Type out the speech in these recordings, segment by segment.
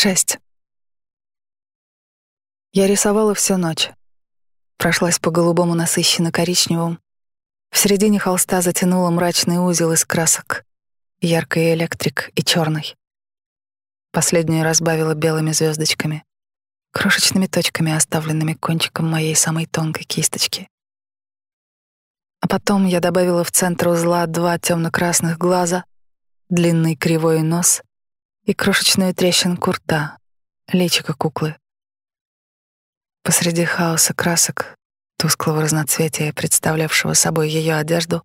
Шесть. Я рисовала всю ночь. Прошлась по голубому насыщенно-коричневому. В середине холста затянула мрачный узел из красок. Яркий электрик и черный. Последнюю разбавила белыми звездочками, крошечными точками, оставленными кончиком моей самой тонкой кисточки. А потом я добавила в центр узла два темно-красных глаза, длинный кривой нос и крошечную трещинку рта, личико куклы. Посреди хаоса красок, тусклого разноцветия, представлявшего собой ее одежду,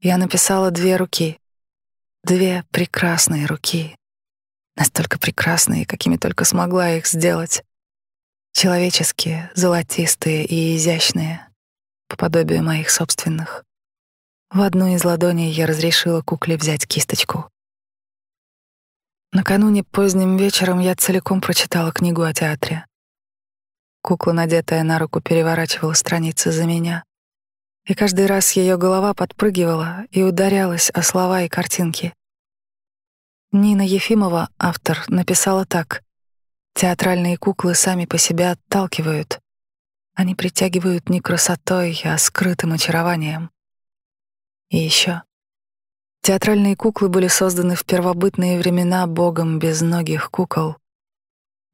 я написала две руки, две прекрасные руки, настолько прекрасные, какими только смогла их сделать, человеческие, золотистые и изящные, по подобию моих собственных. В одну из ладоней я разрешила кукле взять кисточку. Накануне поздним вечером я целиком прочитала книгу о театре. Кукла, надетая на руку, переворачивала страницы за меня. И каждый раз ее голова подпрыгивала и ударялась о слова и картинки. Нина Ефимова, автор, написала так. «Театральные куклы сами по себе отталкивают. Они притягивают не красотой, а скрытым очарованием. И еще Театральные куклы были созданы в первобытные времена богом безногих кукол.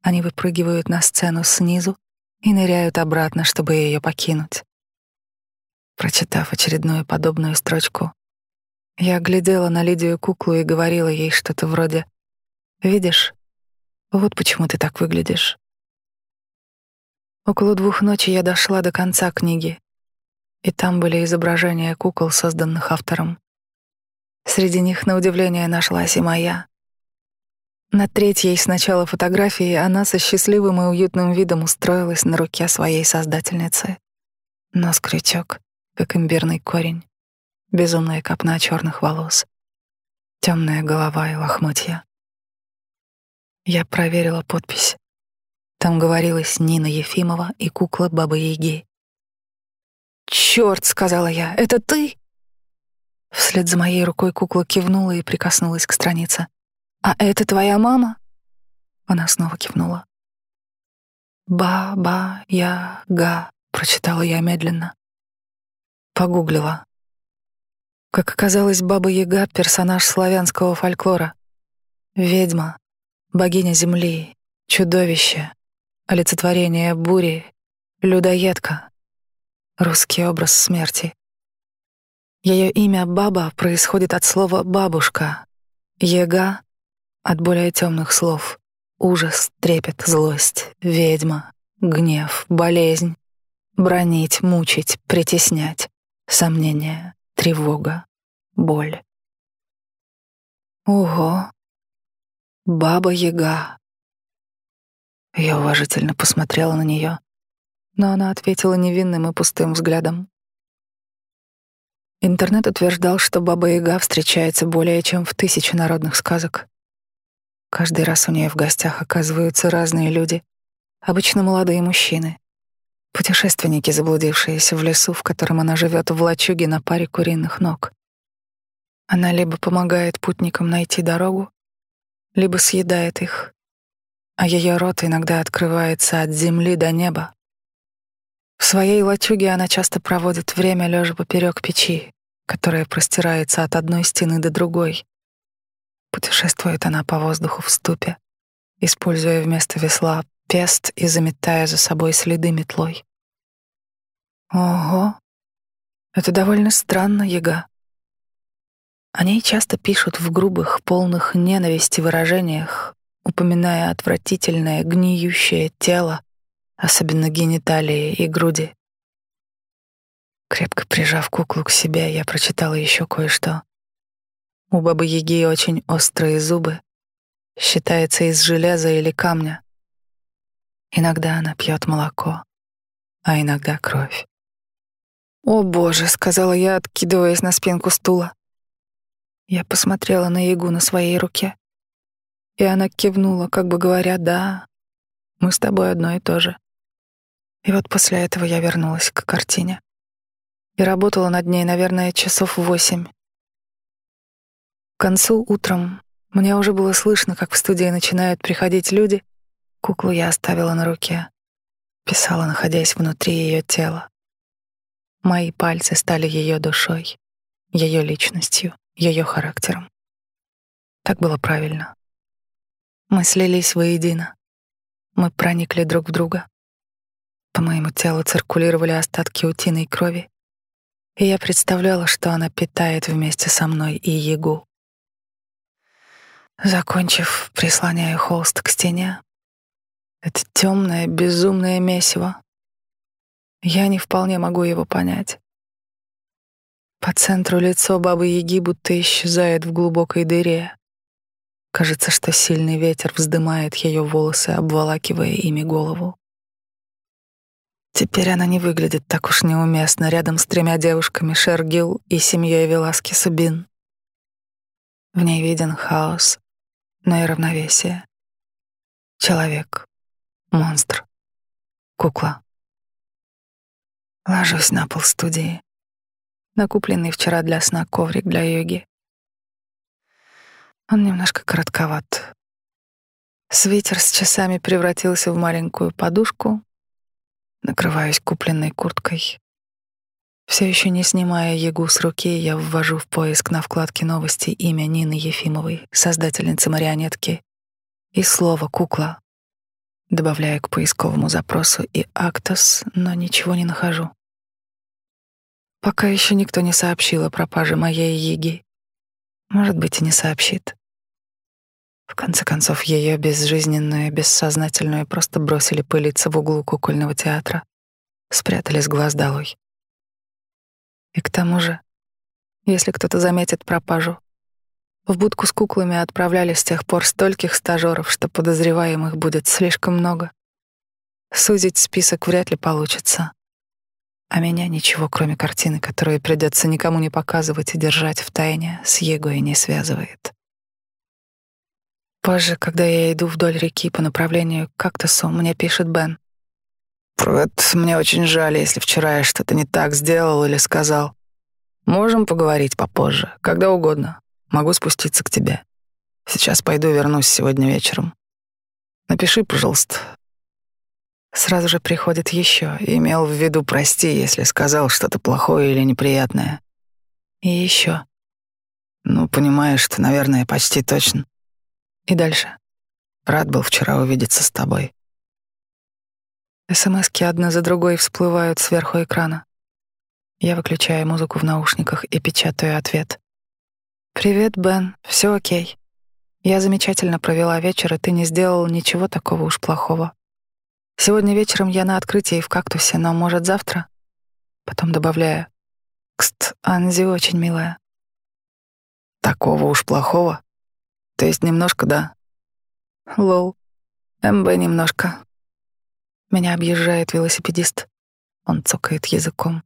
Они выпрыгивают на сцену снизу и ныряют обратно, чтобы ее покинуть. Прочитав очередную подобную строчку, я глядела на Лидию куклу и говорила ей что-то вроде «Видишь, вот почему ты так выглядишь». Около двух ночи я дошла до конца книги, и там были изображения кукол, созданных автором. Среди них, на удивление, нашлась и моя. На третьей сначала фотографии она со счастливым и уютным видом устроилась на руке своей создательницы. Нос крючок, как имбирный корень, безумная копна черных волос, темная голова и лохмотья. Я проверила подпись. Там говорилось Нина Ефимова и кукла Бабы Яги. «Чёрт!» — сказала я. «Это ты?» Вслед за моей рукой кукла кивнула и прикоснулась к странице. «А это твоя мама?» Она снова кивнула. «Ба-ба-я-га», — прочитала я медленно. Погуглила. Как оказалось, Баба-Яга — персонаж славянского фольклора. Ведьма, богиня земли, чудовище, олицетворение бури, людоедка, русский образ смерти. Ее имя Баба происходит от слова «бабушка», Ега — от более темных слов ужас, трепет, злость, ведьма, гнев, болезнь, бронить, мучить, притеснять, сомнение, тревога, боль. Ого! Баба-яга. Я уважительно посмотрела на нее, но она ответила невинным и пустым взглядом. Интернет утверждал, что Баба-Яга встречается более чем в тысяче народных сказок. Каждый раз у нее в гостях оказываются разные люди, обычно молодые мужчины, путешественники, заблудившиеся в лесу, в котором она живет в лачуге на паре куриных ног. Она либо помогает путникам найти дорогу, либо съедает их, а ее рот иногда открывается от земли до неба, в своей лачуге она часто проводит время лежа поперек печи, которая простирается от одной стены до другой. Путешествует она по воздуху в ступе, используя вместо весла пест и заметая за собой следы метлой. Ого, это довольно странно, Яга. О ней часто пишут в грубых, полных ненависти выражениях, упоминая отвратительное, гниющее тело, особенно гениталии и груди. Крепко прижав куклу к себе, я прочитала еще кое-что. У бабы Яги очень острые зубы, считается из железа или камня. Иногда она пьет молоко, а иногда кровь. «О, Боже!» — сказала я, откидываясь на спинку стула. Я посмотрела на Ягу на своей руке, и она кивнула, как бы говоря, «Да, мы с тобой одно и то же». И вот после этого я вернулась к картине и работала над ней, наверное, часов восемь. К концу утром Мне уже было слышно, как в студии начинают приходить люди. Куклу я оставила на руке. Писала, находясь внутри ее тела. Мои пальцы стали ее душой, ее личностью, ее характером. Так было правильно. Мы слились воедино. Мы проникли друг в друга. По моему телу циркулировали остатки утиной крови, и я представляла, что она питает вместе со мной и Егу. Закончив, прислоняю холст к стене. Это темное, безумное месиво. Я не вполне могу его понять. По центру лицо бабы Яги будто исчезает в глубокой дыре. Кажется, что сильный ветер вздымает ее волосы, обволакивая ими голову. Теперь она не выглядит так уж неуместно рядом с тремя девушками Шергил и семьей Веласки Сабин. В ней виден хаос, но и равновесие. Человек, монстр, кукла. Ложусь на пол студии. Накупленный вчера для сна коврик для йоги. Он немножко коротковат. Свитер с часами превратился в маленькую подушку. Накрываюсь купленной курткой. Все еще не снимая ягу с руки, я ввожу в поиск на вкладке новости имя Нины Ефимовой, создательницы марионетки, и слово «кукла». Добавляю к поисковому запросу и «Актос», но ничего не нахожу. Пока еще никто не сообщил о пропаже моей Еги. Может быть, и не сообщит. В конце концов, ее безжизненную, бессознательную просто бросили пылиться в углу кукольного театра, спрятали с глаз долой. И к тому же, если кто-то заметит пропажу, в будку с куклами отправляли с тех пор стольких стажеров, что подозреваемых будет слишком много. Сузить список вряд ли получится. А меня ничего, кроме картины, которую придется никому не показывать и держать в тайне, с Егой не связывает. Позже, когда я иду вдоль реки по направлению к кактусу, мне пишет Бен. «Привет, мне очень жаль, если вчера я что-то не так сделал или сказал. Можем поговорить попозже, когда угодно. Могу спуститься к тебе. Сейчас пойду вернусь сегодня вечером. Напиши, пожалуйста». Сразу же приходит еще. Имел в виду прости, если сказал что-то плохое или неприятное. И еще. Ну, понимаешь, ты, наверное, почти точно. И дальше. Рад был вчера увидеться с тобой. СМСки одна за другой всплывают сверху экрана. Я выключаю музыку в наушниках и печатаю ответ. «Привет, Бен. Все окей. Я замечательно провела вечер, и ты не сделал ничего такого уж плохого. Сегодня вечером я на открытии в кактусе, но, может, завтра?» Потом добавляю. «Кст, Анзи очень милая». «Такого уж плохого?» То есть немножко, да. Лол. МБ немножко. Меня объезжает велосипедист. Он цокает языком.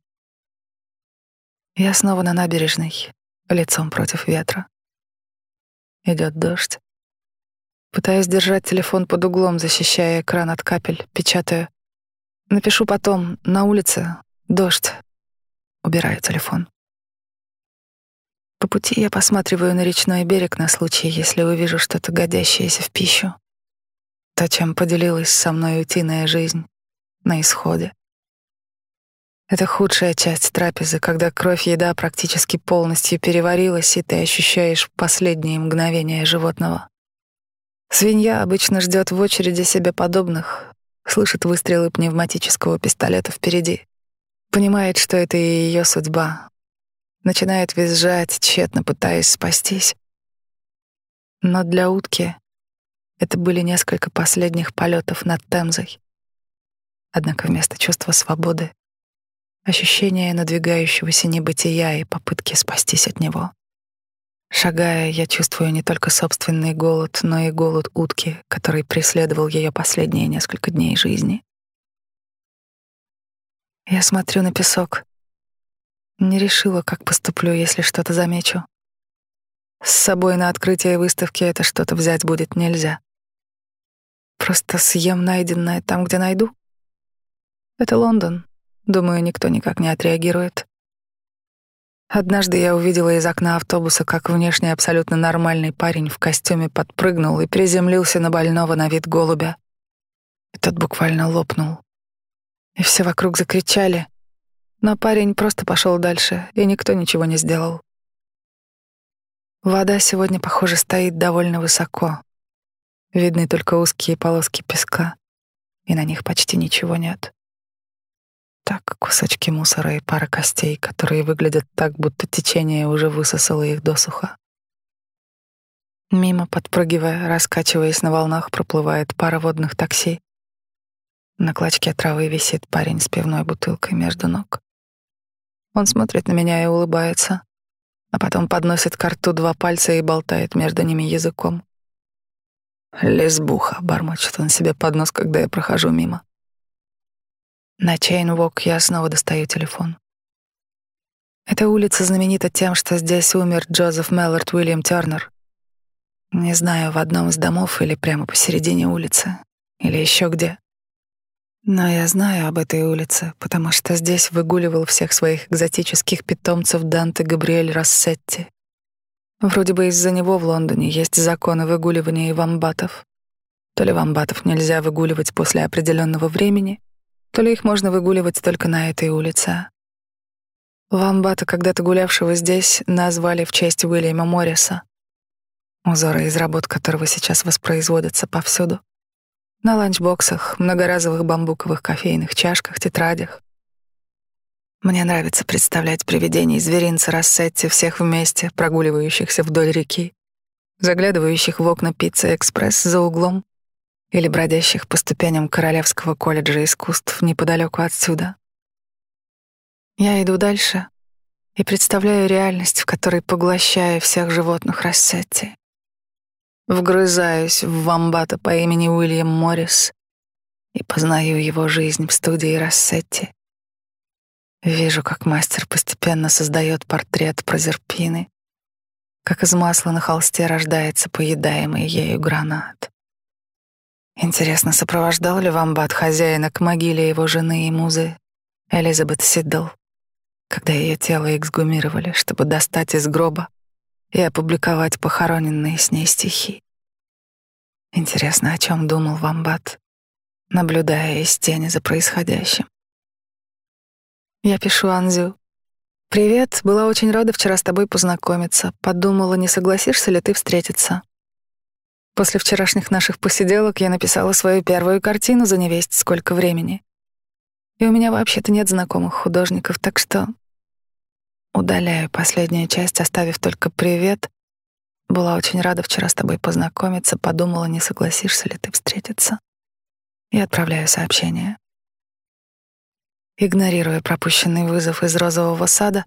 Я снова на набережной, лицом против ветра. Идет дождь. Пытаюсь держать телефон под углом, защищая экран от капель, печатаю. Напишу потом, на улице, дождь. Убираю телефон. По пути я посматриваю на речной берег на случай, если увижу что-то годящееся в пищу. То, чем поделилась со мной утиная жизнь на исходе. Это худшая часть трапезы, когда кровь еда практически полностью переварилась, и ты ощущаешь последние мгновения животного. Свинья обычно ждет в очереди себе подобных, слышит выстрелы пневматического пистолета впереди, понимает, что это и ее судьба, начинает визжать, тщетно пытаясь спастись. Но для утки это были несколько последних полетов над Темзой. Однако вместо чувства свободы — ощущение надвигающегося небытия и попытки спастись от него. Шагая, я чувствую не только собственный голод, но и голод утки, который преследовал ее последние несколько дней жизни. Я смотрю на песок, не решила, как поступлю, если что-то замечу. С собой на открытие выставки это что-то взять будет нельзя. Просто съем найденное там, где найду. Это Лондон. Думаю, никто никак не отреагирует. Однажды я увидела из окна автобуса, как внешне абсолютно нормальный парень в костюме подпрыгнул и приземлился на больного на вид голубя. И тот буквально лопнул. И все вокруг закричали, но парень просто пошел дальше, и никто ничего не сделал. Вода сегодня, похоже, стоит довольно высоко. Видны только узкие полоски песка, и на них почти ничего нет. Так, кусочки мусора и пара костей, которые выглядят так, будто течение уже высосало их досуха. Мимо, подпрыгивая, раскачиваясь на волнах, проплывает пара водных такси. На клочке травы висит парень с пивной бутылкой между ног. Он смотрит на меня и улыбается, а потом подносит к рту два пальца и болтает между ними языком. «Лесбуха», — бормочет он себе под нос, когда я прохожу мимо. На Чейнвок я снова достаю телефон. Эта улица знаменита тем, что здесь умер Джозеф Меллард Уильям Тернер. Не знаю, в одном из домов или прямо посередине улицы, или еще где. Но я знаю об этой улице, потому что здесь выгуливал всех своих экзотических питомцев Данте Габриэль Рассетти. Вроде бы из-за него в Лондоне есть законы выгуливания и вамбатов. То ли вамбатов нельзя выгуливать после определенного времени, то ли их можно выгуливать только на этой улице. Вамбата, когда-то гулявшего здесь, назвали в честь Уильяма Морриса, узоры из работ которого сейчас воспроизводятся повсюду. На ланчбоксах, многоразовых бамбуковых кофейных чашках, тетрадях. Мне нравится представлять привидений зверинца Рассетти всех вместе, прогуливающихся вдоль реки, заглядывающих в окна пиццы экспресс за углом или бродящих по ступеням Королевского колледжа искусств неподалеку отсюда. Я иду дальше и представляю реальность, в которой поглощаю всех животных Рассетти. Вгрызаюсь в вамбата по имени Уильям Моррис и познаю его жизнь в студии Рассетти. Вижу, как мастер постепенно создает портрет Прозерпины, как из масла на холсте рождается поедаемый ею гранат. Интересно, сопровождал ли вамбат хозяина к могиле его жены и музы Элизабет Сиддл, когда ее тело эксгумировали, чтобы достать из гроба и опубликовать похороненные с ней стихи. Интересно, о чем думал Вамбат, наблюдая из тени за происходящим. Я пишу Анзю. «Привет, была очень рада вчера с тобой познакомиться. Подумала, не согласишься ли ты встретиться?» После вчерашних наших посиделок я написала свою первую картину за невесть сколько времени. И у меня вообще-то нет знакомых художников, так что Удаляю последнюю часть, оставив только привет. Была очень рада вчера с тобой познакомиться, подумала, не согласишься ли ты встретиться. И отправляю сообщение. Игнорирую пропущенный вызов из розового сада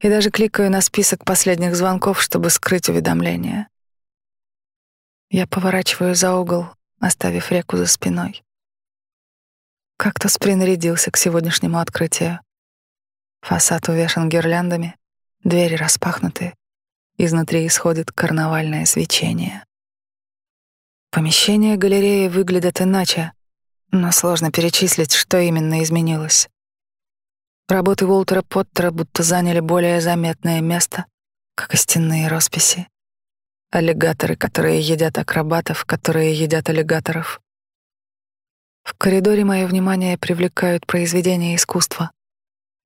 и даже кликаю на список последних звонков, чтобы скрыть уведомления. Я поворачиваю за угол, оставив реку за спиной. Как-то принарядился к сегодняшнему открытию. Фасад увешан гирляндами, двери распахнуты, изнутри исходит карнавальное свечение. Помещение галереи выглядит иначе, но сложно перечислить, что именно изменилось. Работы Уолтера Поттера будто заняли более заметное место, как и стенные росписи. Аллигаторы, которые едят акробатов, которые едят аллигаторов. В коридоре мое внимание привлекают произведения искусства.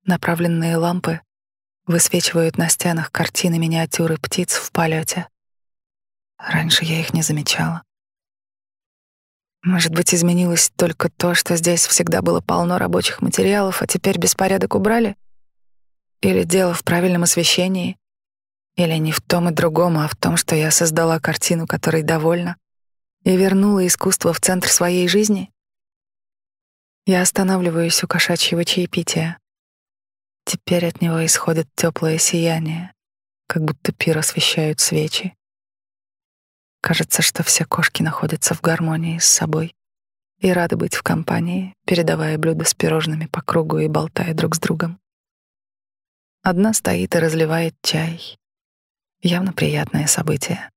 Направленные лампы высвечивают на стенах картины миниатюры птиц в полете. Раньше я их не замечала. Может быть, изменилось только то, что здесь всегда было полно рабочих материалов, а теперь беспорядок убрали? Или дело в правильном освещении? Или не в том и другом, а в том, что я создала картину, которой довольна, и вернула искусство в центр своей жизни? Я останавливаюсь у кошачьего чаепития. Теперь от него исходит теплое сияние, как будто пир освещают свечи. Кажется, что все кошки находятся в гармонии с собой и рады быть в компании, передавая блюда с пирожными по кругу и болтая друг с другом. Одна стоит и разливает чай. Явно приятное событие.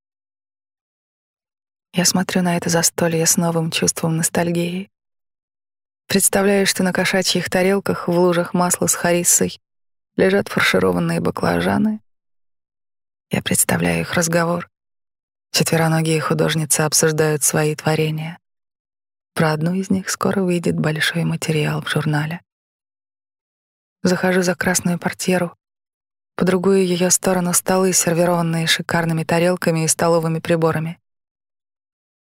Я смотрю на это застолье с новым чувством ностальгии. Представляю, что на кошачьих тарелках в лужах масла с харисой лежат фаршированные баклажаны. Я представляю их разговор. Четвероногие художницы обсуждают свои творения. Про одну из них скоро выйдет большой материал в журнале. Захожу за красную портьеру. По другую ее сторону столы, сервированные шикарными тарелками и столовыми приборами.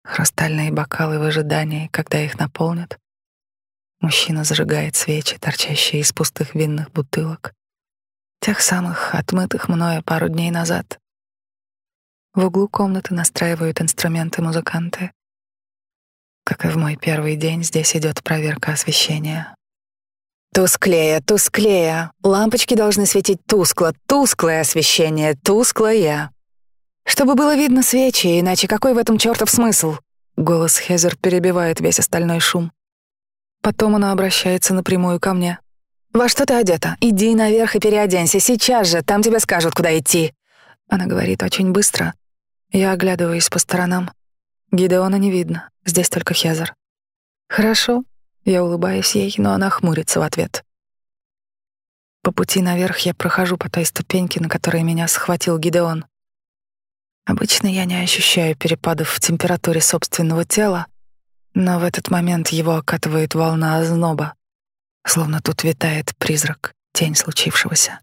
Хрустальные бокалы в ожидании, когда их наполнят. Мужчина зажигает свечи, торчащие из пустых винных бутылок. Тех самых, отмытых мною пару дней назад. В углу комнаты настраивают инструменты музыканты. Как и в мой первый день, здесь идет проверка освещения. Тусклее, тусклее. Лампочки должны светить тускло, тусклое освещение, тусклое. Чтобы было видно свечи, иначе какой в этом чертов смысл? Голос Хезер перебивает весь остальной шум. Потом она обращается напрямую ко мне. «Во что ты одета? Иди наверх и переоденься. Сейчас же, там тебе скажут, куда идти». Она говорит очень быстро. Я оглядываюсь по сторонам. Гидеона не видно, здесь только Хезер. «Хорошо, я улыбаюсь ей, но она хмурится в ответ. По пути наверх я прохожу по той ступеньке, на которой меня схватил Гидеон. Обычно я не ощущаю перепадов в температуре собственного тела, но в этот момент его окатывает волна озноба, словно тут витает призрак, тень случившегося.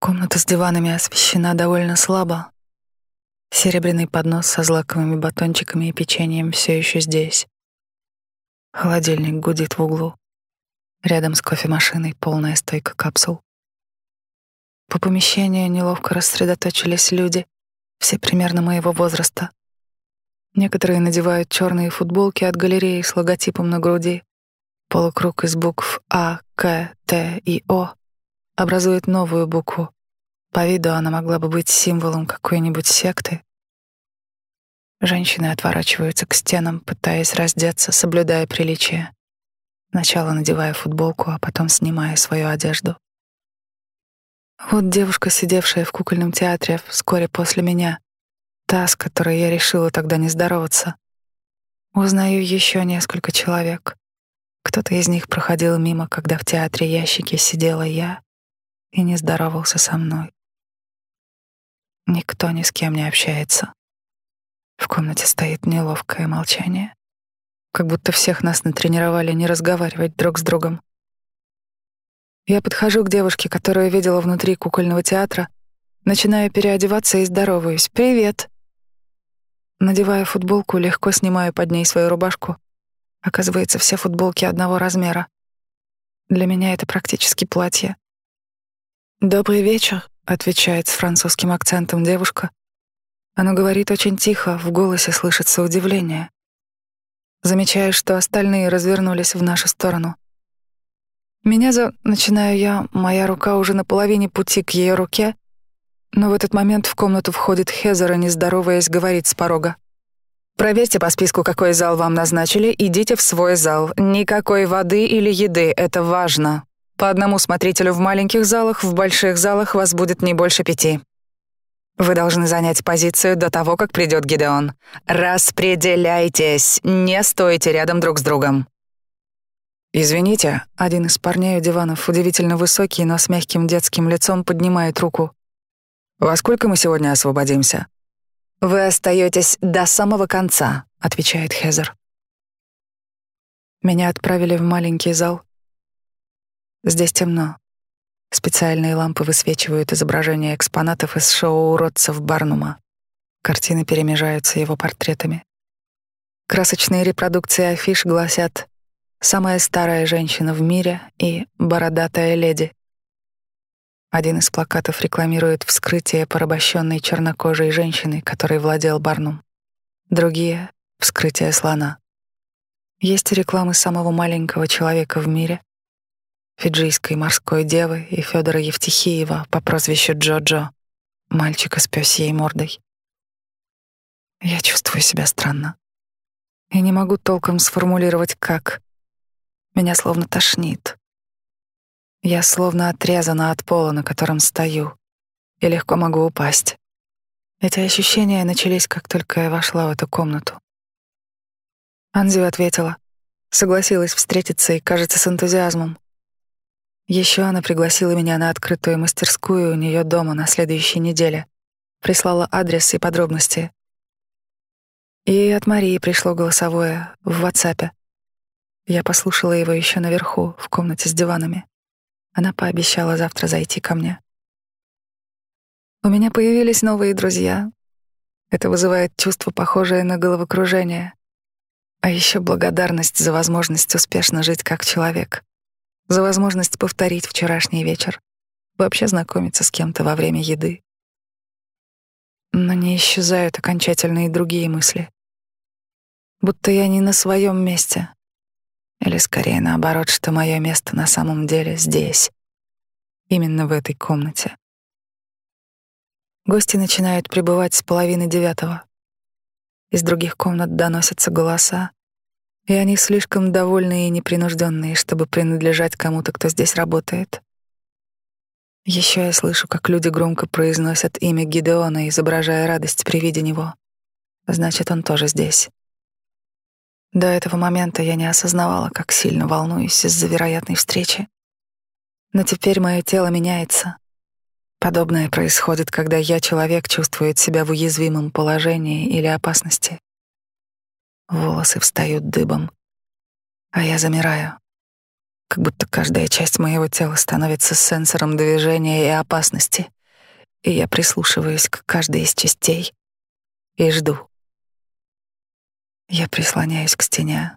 Комната с диванами освещена довольно слабо. Серебряный поднос со злаковыми батончиками и печеньем все еще здесь. Холодильник гудит в углу. Рядом с кофемашиной полная стойка капсул. По помещению неловко рассредоточились люди, все примерно моего возраста. Некоторые надевают черные футболки от галереи с логотипом на груди. Полукруг из букв А, К, Т и О образует новую букву. По виду она могла бы быть символом какой-нибудь секты Женщины отворачиваются к стенам, пытаясь раздеться, соблюдая приличие. Сначала надевая футболку, а потом снимая свою одежду. Вот девушка, сидевшая в кукольном театре вскоре после меня, та, с которой я решила тогда не здороваться. Узнаю еще несколько человек. Кто-то из них проходил мимо, когда в театре ящике сидела я и не здоровался со мной. Никто ни с кем не общается. В комнате стоит неловкое молчание, как будто всех нас натренировали не разговаривать друг с другом. Я подхожу к девушке, которую видела внутри кукольного театра, начинаю переодеваться и здороваюсь. «Привет!» Надевая футболку, легко снимаю под ней свою рубашку. Оказывается, все футболки одного размера. Для меня это практически платье. «Добрый вечер», — отвечает с французским акцентом девушка, оно говорит очень тихо, в голосе слышится удивление. Замечаю, что остальные развернулись в нашу сторону. Меня за... Начинаю я, моя рука уже на половине пути к ее руке, но в этот момент в комнату входит Хезер и, не здороваясь, говорит с порога. «Проверьте по списку, какой зал вам назначили, идите в свой зал. Никакой воды или еды, это важно. По одному смотрителю в маленьких залах, в больших залах вас будет не больше пяти». Вы должны занять позицию до того, как придет Гидеон. Распределяйтесь, не стойте рядом друг с другом. Извините, один из парней у диванов, удивительно высокий, но с мягким детским лицом, поднимает руку. Во сколько мы сегодня освободимся? Вы остаетесь до самого конца, отвечает Хезер. Меня отправили в маленький зал. Здесь темно. Специальные лампы высвечивают изображения экспонатов из шоу уродцев Барнума. Картины перемежаются его портретами. Красочные репродукции афиш гласят «Самая старая женщина в мире» и «Бородатая леди». Один из плакатов рекламирует вскрытие порабощенной чернокожей женщины, которой владел Барнум. Другие — вскрытие слона. Есть рекламы самого маленького человека в мире, фиджийской морской девы и Федора Евтихеева по прозвищу Джо-Джо, мальчика с пёсьей мордой. Я чувствую себя странно. И не могу толком сформулировать, как. Меня словно тошнит. Я словно отрезана от пола, на котором стою, и легко могу упасть. Эти ощущения начались, как только я вошла в эту комнату. Анзи ответила, согласилась встретиться и, кажется, с энтузиазмом. Еще она пригласила меня на открытую мастерскую у нее дома на следующей неделе. Прислала адрес и подробности. И от Марии пришло голосовое в WhatsApp. Я послушала его еще наверху, в комнате с диванами. Она пообещала завтра зайти ко мне. У меня появились новые друзья. Это вызывает чувство, похожее на головокружение. А еще благодарность за возможность успешно жить как человек. За возможность повторить вчерашний вечер. Вообще знакомиться с кем-то во время еды. Но не исчезают окончательно и другие мысли. Будто я не на своем месте, или скорее наоборот, что мое место на самом деле здесь, именно в этой комнате. Гости начинают прибывать с половины девятого. Из других комнат доносятся голоса, и они слишком довольные и непринужденные, чтобы принадлежать кому-то, кто здесь работает. Еще я слышу, как люди громко произносят имя Гидеона, изображая радость при виде него. Значит, он тоже здесь. До этого момента я не осознавала, как сильно волнуюсь из-за вероятной встречи. Но теперь мое тело меняется. Подобное происходит, когда я, человек, чувствует себя в уязвимом положении или опасности. Волосы встают дыбом, а я замираю, как будто каждая часть моего тела становится сенсором движения и опасности, и я прислушиваюсь к каждой из частей и жду. Я прислоняюсь к стене.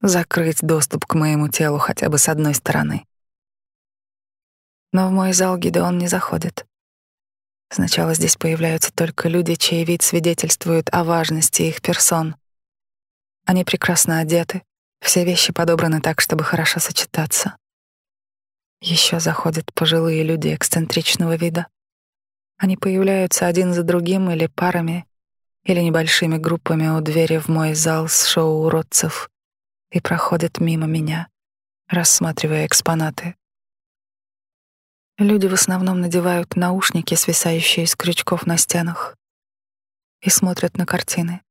Закрыть доступ к моему телу хотя бы с одной стороны. Но в мой зал Гидеон не заходит. Сначала здесь появляются только люди, чей вид свидетельствует о важности их персон. Они прекрасно одеты, все вещи подобраны так, чтобы хорошо сочетаться. Еще заходят пожилые люди эксцентричного вида. Они появляются один за другим или парами, или небольшими группами у двери в мой зал с шоу уродцев и проходят мимо меня, рассматривая экспонаты. Люди в основном надевают наушники, свисающие с крючков на стенах, и смотрят на картины.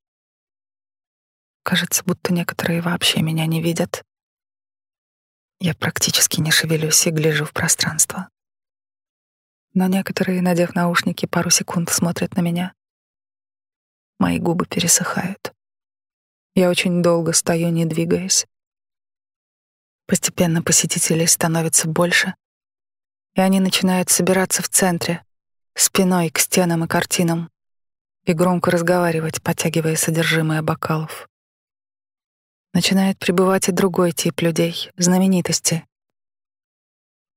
Кажется, будто некоторые вообще меня не видят. Я практически не шевелюсь и гляжу в пространство. Но некоторые, надев наушники, пару секунд смотрят на меня, Мои губы пересыхают. Я очень долго стою, не двигаясь. Постепенно посетителей становится больше, и они начинают собираться в центре, спиной к стенам и картинам, и громко разговаривать, потягивая содержимое бокалов. Начинает прибывать и другой тип людей, знаменитости.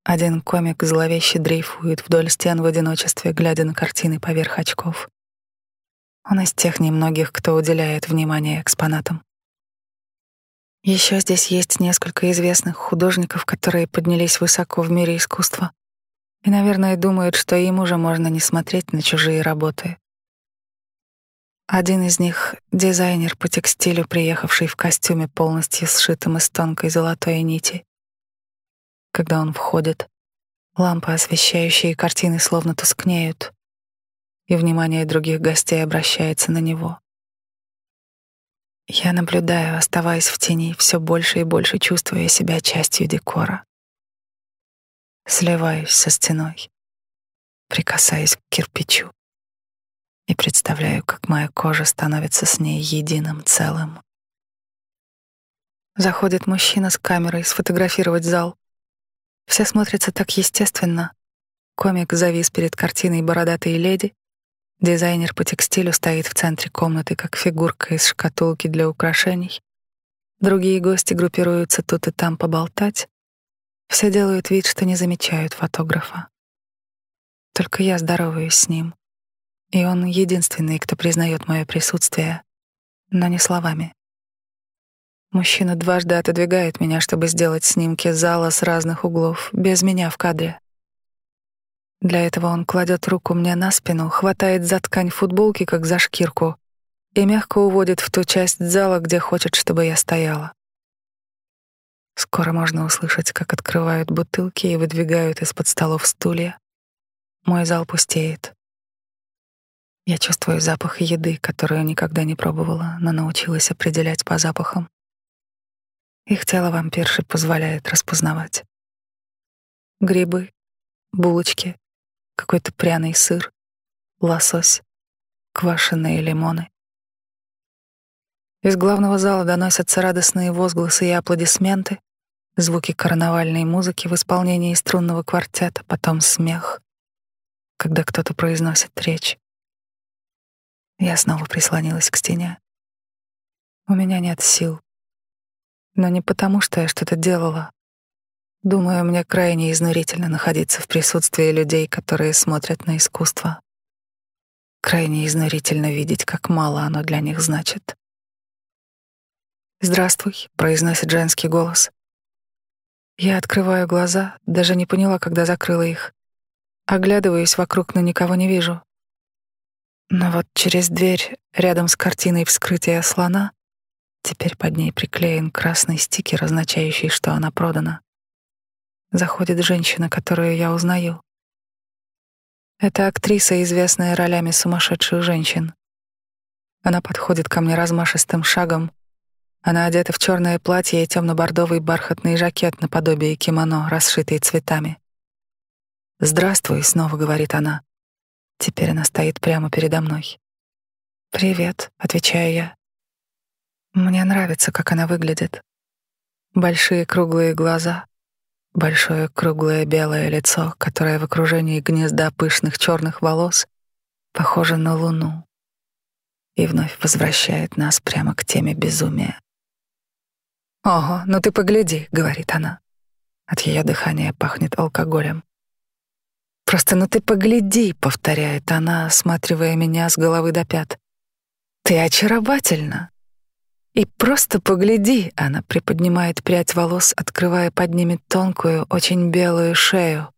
Один комик зловеще дрейфует вдоль стен в одиночестве, глядя на картины поверх очков. Он из тех немногих, кто уделяет внимание экспонатам. Еще здесь есть несколько известных художников, которые поднялись высоко в мире искусства и, наверное, думают, что им уже можно не смотреть на чужие работы. Один из них — дизайнер по текстилю, приехавший в костюме, полностью сшитым из тонкой золотой нити. Когда он входит, лампы, освещающие картины, словно тускнеют, и внимание других гостей обращается на него. Я наблюдаю, оставаясь в тени, все больше и больше чувствуя себя частью декора. Сливаюсь со стеной, прикасаюсь к кирпичу и представляю, как моя кожа становится с ней единым целым. Заходит мужчина с камерой сфотографировать зал. Все смотрится так естественно. Комик завис перед картиной «Бородатые леди», Дизайнер по текстилю стоит в центре комнаты, как фигурка из шкатулки для украшений. Другие гости группируются тут и там поболтать. Все делают вид, что не замечают фотографа. Только я здороваюсь с ним, и он единственный, кто признает мое присутствие, но не словами. Мужчина дважды отодвигает меня, чтобы сделать снимки зала с разных углов, без меня в кадре. Для этого он кладет руку мне на спину, хватает за ткань футболки, как за шкирку, и мягко уводит в ту часть зала, где хочет, чтобы я стояла. Скоро можно услышать, как открывают бутылки и выдвигают из-под столов стулья. Мой зал пустеет. Я чувствую запах еды, которую никогда не пробовала, но научилась определять по запахам. Их тело вампирши позволяет распознавать. Грибы, булочки, какой-то пряный сыр, лосось, квашеные лимоны. Из главного зала доносятся радостные возгласы и аплодисменты, звуки карнавальной музыки в исполнении струнного квартета, потом смех, когда кто-то произносит речь. Я снова прислонилась к стене. У меня нет сил. Но не потому, что я что-то делала. Думаю, мне крайне изнурительно находиться в присутствии людей, которые смотрят на искусство. Крайне изнурительно видеть, как мало оно для них значит. «Здравствуй», — произносит женский голос. Я открываю глаза, даже не поняла, когда закрыла их. Оглядываюсь вокруг, но никого не вижу. Но вот через дверь, рядом с картиной вскрытия слона, теперь под ней приклеен красный стикер, означающий, что она продана. Заходит женщина, которую я узнаю. Это актриса, известная ролями сумасшедших женщин. Она подходит ко мне размашистым шагом. Она одета в черное платье и темно-бордовый бархатный жакет наподобие кимоно, расшитый цветами. «Здравствуй», — снова говорит она. Теперь она стоит прямо передо мной. «Привет», — отвечаю я. Мне нравится, как она выглядит. Большие круглые глаза, большое круглое белое лицо, которое в окружении гнезда пышных черных волос похоже на луну и вновь возвращает нас прямо к теме безумия. «Ого, ну ты погляди», — говорит она. От ее дыхания пахнет алкоголем. Просто ну ты погляди, повторяет она, осматривая меня с головы до пят. Ты очаровательна. И просто погляди, она приподнимает прядь волос, открывая под ними тонкую, очень белую шею.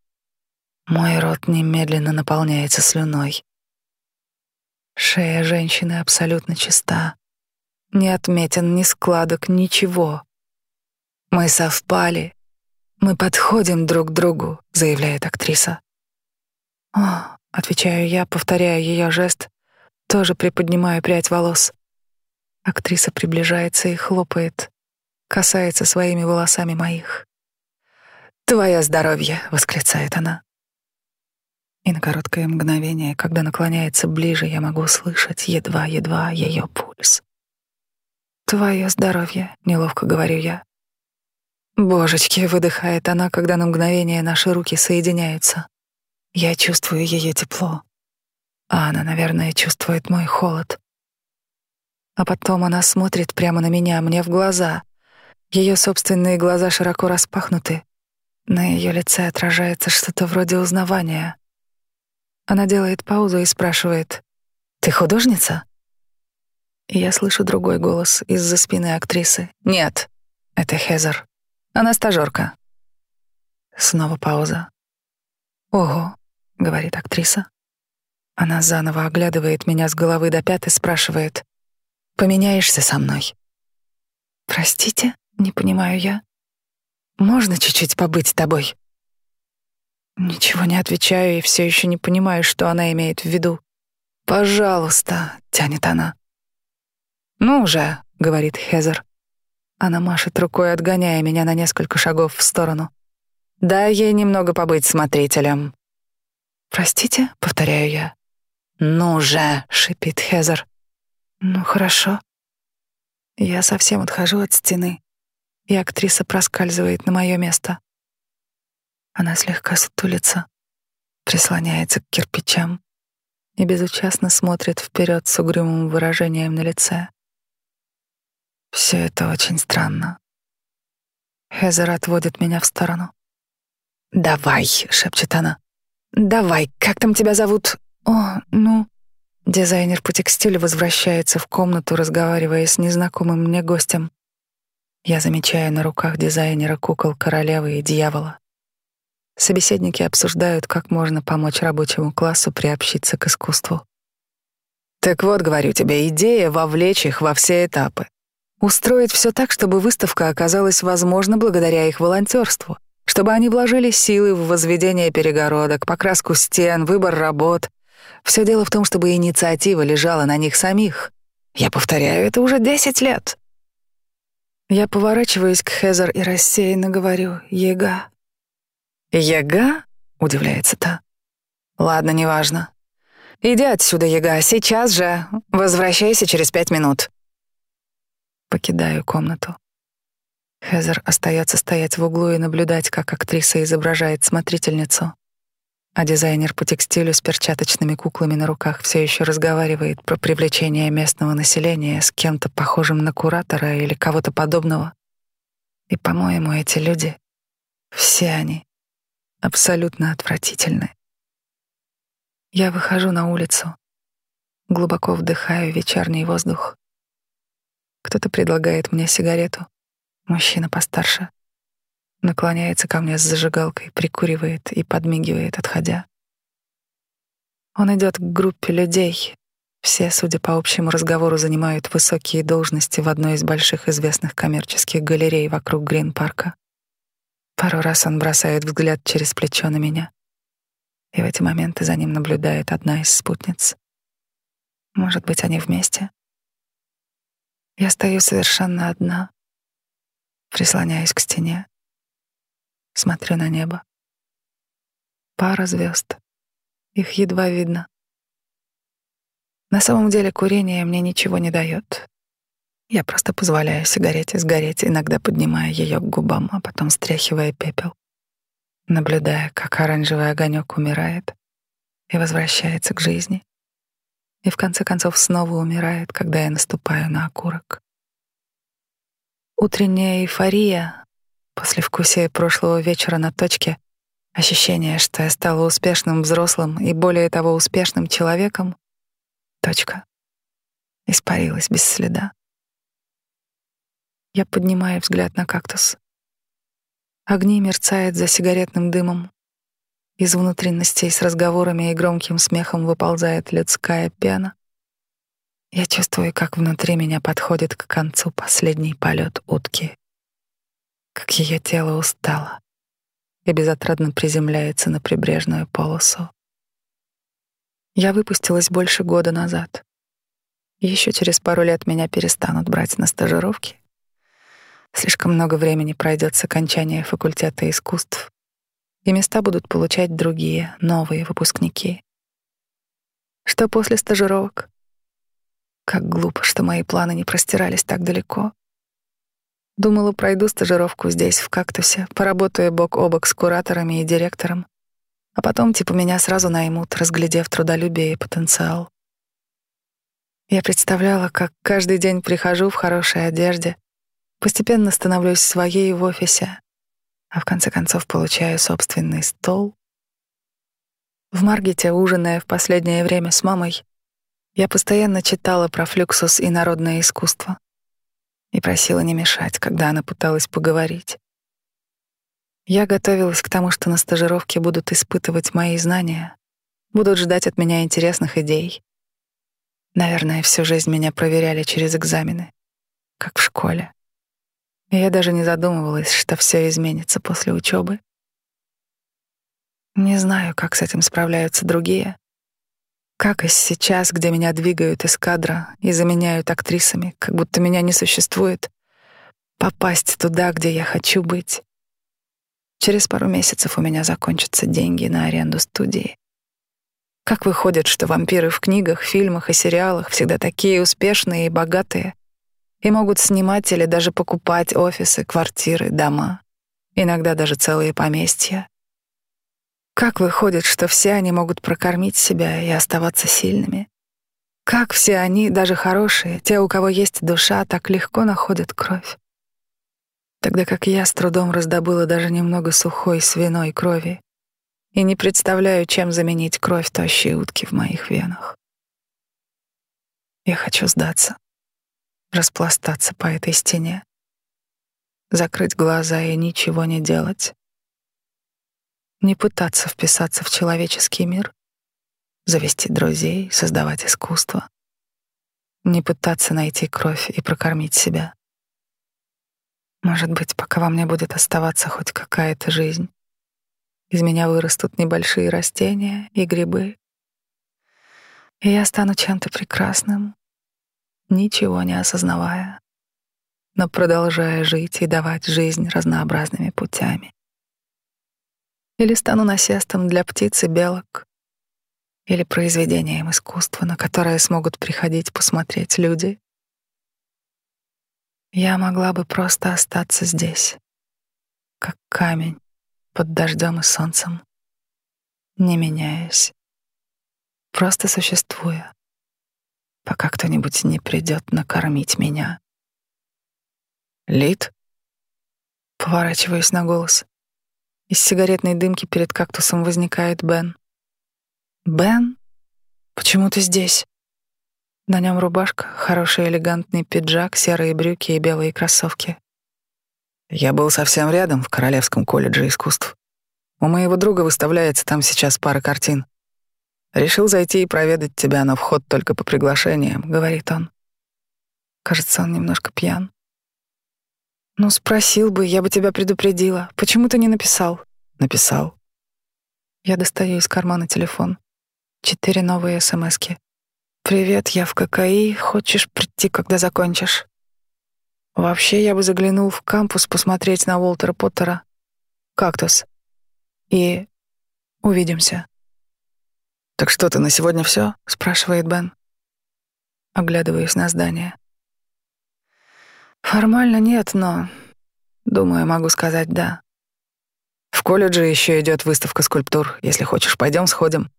Мой рот немедленно наполняется слюной. Шея женщины абсолютно чиста. Не отметен ни складок, ничего. Мы совпали. Мы подходим друг к другу, заявляет актриса. «О», — отвечаю я, повторяя ее жест, тоже приподнимаю прядь волос. Актриса приближается и хлопает, касается своими волосами моих. «Твое здоровье!» — восклицает она. И на короткое мгновение, когда наклоняется ближе, я могу слышать едва-едва ее пульс. «Твое здоровье!» — неловко говорю я. «Божечки!» — выдыхает она, когда на мгновение наши руки соединяются. Я чувствую ее тепло, а она, наверное, чувствует мой холод. А потом она смотрит прямо на меня, мне в глаза. Ее собственные глаза широко распахнуты. На ее лице отражается что-то вроде узнавания. Она делает паузу и спрашивает: "Ты художница?" И я слышу другой голос из-за спины актрисы. "Нет, это Хезер. Она стажерка. Снова пауза. Ого, говорит актриса. Она заново оглядывает меня с головы до пят и спрашивает: "Поменяешься со мной?" Простите, не понимаю я. Можно чуть-чуть побыть с тобой? Ничего не отвечаю и все еще не понимаю, что она имеет в виду. Пожалуйста, тянет она. Ну уже, говорит Хезер. Она машет рукой, отгоняя меня на несколько шагов в сторону. Дай ей немного побыть смотрителем. «Простите?» — повторяю я. «Ну же!» — шипит Хезер. «Ну, хорошо». Я совсем отхожу от стены, и актриса проскальзывает на мое место. Она слегка сутулится, прислоняется к кирпичам и безучастно смотрит вперед с угрюмым выражением на лице. Все это очень странно. Хезер отводит меня в сторону. «Давай», — шепчет она. «Давай, как там тебя зовут?» «О, ну...» Дизайнер по текстилю возвращается в комнату, разговаривая с незнакомым мне гостем. Я замечаю на руках дизайнера кукол королевы и дьявола. Собеседники обсуждают, как можно помочь рабочему классу приобщиться к искусству. Так вот, говорю тебе, идея вовлечь их во все этапы. Устроить все так, чтобы выставка оказалась возможна благодаря их волонтерству чтобы они вложили силы в возведение перегородок, покраску стен, выбор работ. Все дело в том, чтобы инициатива лежала на них самих. Я повторяю, это уже десять лет. Я поворачиваюсь к Хезер и рассеянно говорю «Ега». «Яга?» — удивляется та. «Ладно, неважно. Иди отсюда, Яга, сейчас же. Возвращайся через пять минут». Покидаю комнату. Хезер остается стоять в углу и наблюдать, как актриса изображает смотрительницу, а дизайнер по текстилю с перчаточными куклами на руках все еще разговаривает про привлечение местного населения с кем-то похожим на куратора или кого-то подобного. И, по-моему, эти люди, все они, абсолютно отвратительны. Я выхожу на улицу, глубоко вдыхаю вечерний воздух. Кто-то предлагает мне сигарету, мужчина постарше, наклоняется ко мне с зажигалкой, прикуривает и подмигивает, отходя. Он идет к группе людей. Все, судя по общему разговору, занимают высокие должности в одной из больших известных коммерческих галерей вокруг Грин-парка. Пару раз он бросает взгляд через плечо на меня, и в эти моменты за ним наблюдает одна из спутниц. Может быть, они вместе? Я стою совершенно одна, прислоняюсь к стене, смотрю на небо. Пара звезд, их едва видно. На самом деле курение мне ничего не дает. Я просто позволяю сигарете сгореть, иногда поднимая ее к губам, а потом стряхивая пепел, наблюдая, как оранжевый огонек умирает и возвращается к жизни, и в конце концов снова умирает, когда я наступаю на окурок. Утренняя эйфория, после вкусия прошлого вечера на точке, ощущение, что я стала успешным взрослым и, более того, успешным человеком, точка, испарилась без следа. Я поднимаю взгляд на кактус. Огни мерцают за сигаретным дымом. Из внутренностей с разговорами и громким смехом выползает людская пена. Я чувствую, как внутри меня подходит к концу последний полет утки, как ее тело устало и безотрадно приземляется на прибрежную полосу. Я выпустилась больше года назад. Еще через пару лет меня перестанут брать на стажировки. Слишком много времени пройдет с окончания факультета искусств, и места будут получать другие, новые выпускники. Что после стажировок? Как глупо, что мои планы не простирались так далеко. Думала, пройду стажировку здесь, в кактусе, поработаю бок о бок с кураторами и директором, а потом типа меня сразу наймут, разглядев трудолюбие и потенциал. Я представляла, как каждый день прихожу в хорошей одежде, Постепенно становлюсь своей в офисе, а в конце концов получаю собственный стол. В Маргете, ужиная в последнее время с мамой, я постоянно читала про флюксус и народное искусство и просила не мешать, когда она пыталась поговорить. Я готовилась к тому, что на стажировке будут испытывать мои знания, будут ждать от меня интересных идей. Наверное, всю жизнь меня проверяли через экзамены, как в школе я даже не задумывалась, что все изменится после учебы. Не знаю, как с этим справляются другие. Как и сейчас, где меня двигают из кадра и заменяют актрисами, как будто меня не существует, попасть туда, где я хочу быть. Через пару месяцев у меня закончатся деньги на аренду студии. Как выходит, что вампиры в книгах, фильмах и сериалах всегда такие успешные и богатые, и могут снимать или даже покупать офисы, квартиры, дома, иногда даже целые поместья. Как выходит, что все они могут прокормить себя и оставаться сильными? Как все они, даже хорошие, те, у кого есть душа, так легко находят кровь? Тогда как я с трудом раздобыла даже немного сухой свиной крови и не представляю, чем заменить кровь тощей утки в моих венах. Я хочу сдаться распластаться по этой стене, закрыть глаза и ничего не делать, не пытаться вписаться в человеческий мир, завести друзей, создавать искусство, не пытаться найти кровь и прокормить себя. Может быть, пока во мне будет оставаться хоть какая-то жизнь, из меня вырастут небольшие растения и грибы, и я стану чем-то прекрасным, ничего не осознавая, но продолжая жить и давать жизнь разнообразными путями. Или стану насестом для птиц и белок. Или произведением искусства, на которое смогут приходить посмотреть люди. Я могла бы просто остаться здесь, как камень под дождем и солнцем, не меняясь, просто существуя, пока кто-нибудь не придет накормить меня. Лид? Поворачиваюсь на голос. Из сигаретной дымки перед кактусом возникает Бен. «Бен? Почему ты здесь?» На нем рубашка, хороший элегантный пиджак, серые брюки и белые кроссовки. Я был совсем рядом в Королевском колледже искусств. У моего друга выставляется там сейчас пара картин. Решил зайти и проведать тебя на вход только по приглашениям, говорит он. Кажется, он немножко пьян. Ну, спросил бы, я бы тебя предупредила. Почему ты не написал? Написал. Я достаю из кармана телефон. Четыре новые смски. «Привет, я в ККИ. Хочешь прийти, когда закончишь?» Вообще, я бы заглянул в кампус посмотреть на Уолтера Поттера. «Кактус». И увидимся. «Так что ты, на сегодня все? спрашивает Бен. Оглядываюсь на здание. Формально нет, но, думаю, могу сказать «да». В колледже еще идет выставка скульптур. Если хочешь, пойдем сходим.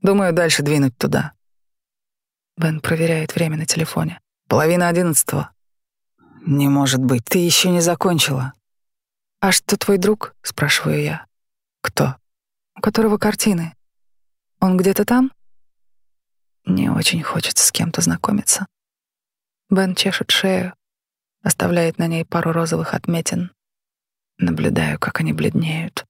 Думаю, дальше двинуть туда. Бен проверяет время на телефоне. Половина одиннадцатого. Не может быть, ты еще не закончила. А что твой друг? спрашиваю я. Кто? У которого картины. Он где-то там? Не очень хочется с кем-то знакомиться. Бен чешет шею, оставляет на ней пару розовых отметин. Наблюдаю, как они бледнеют.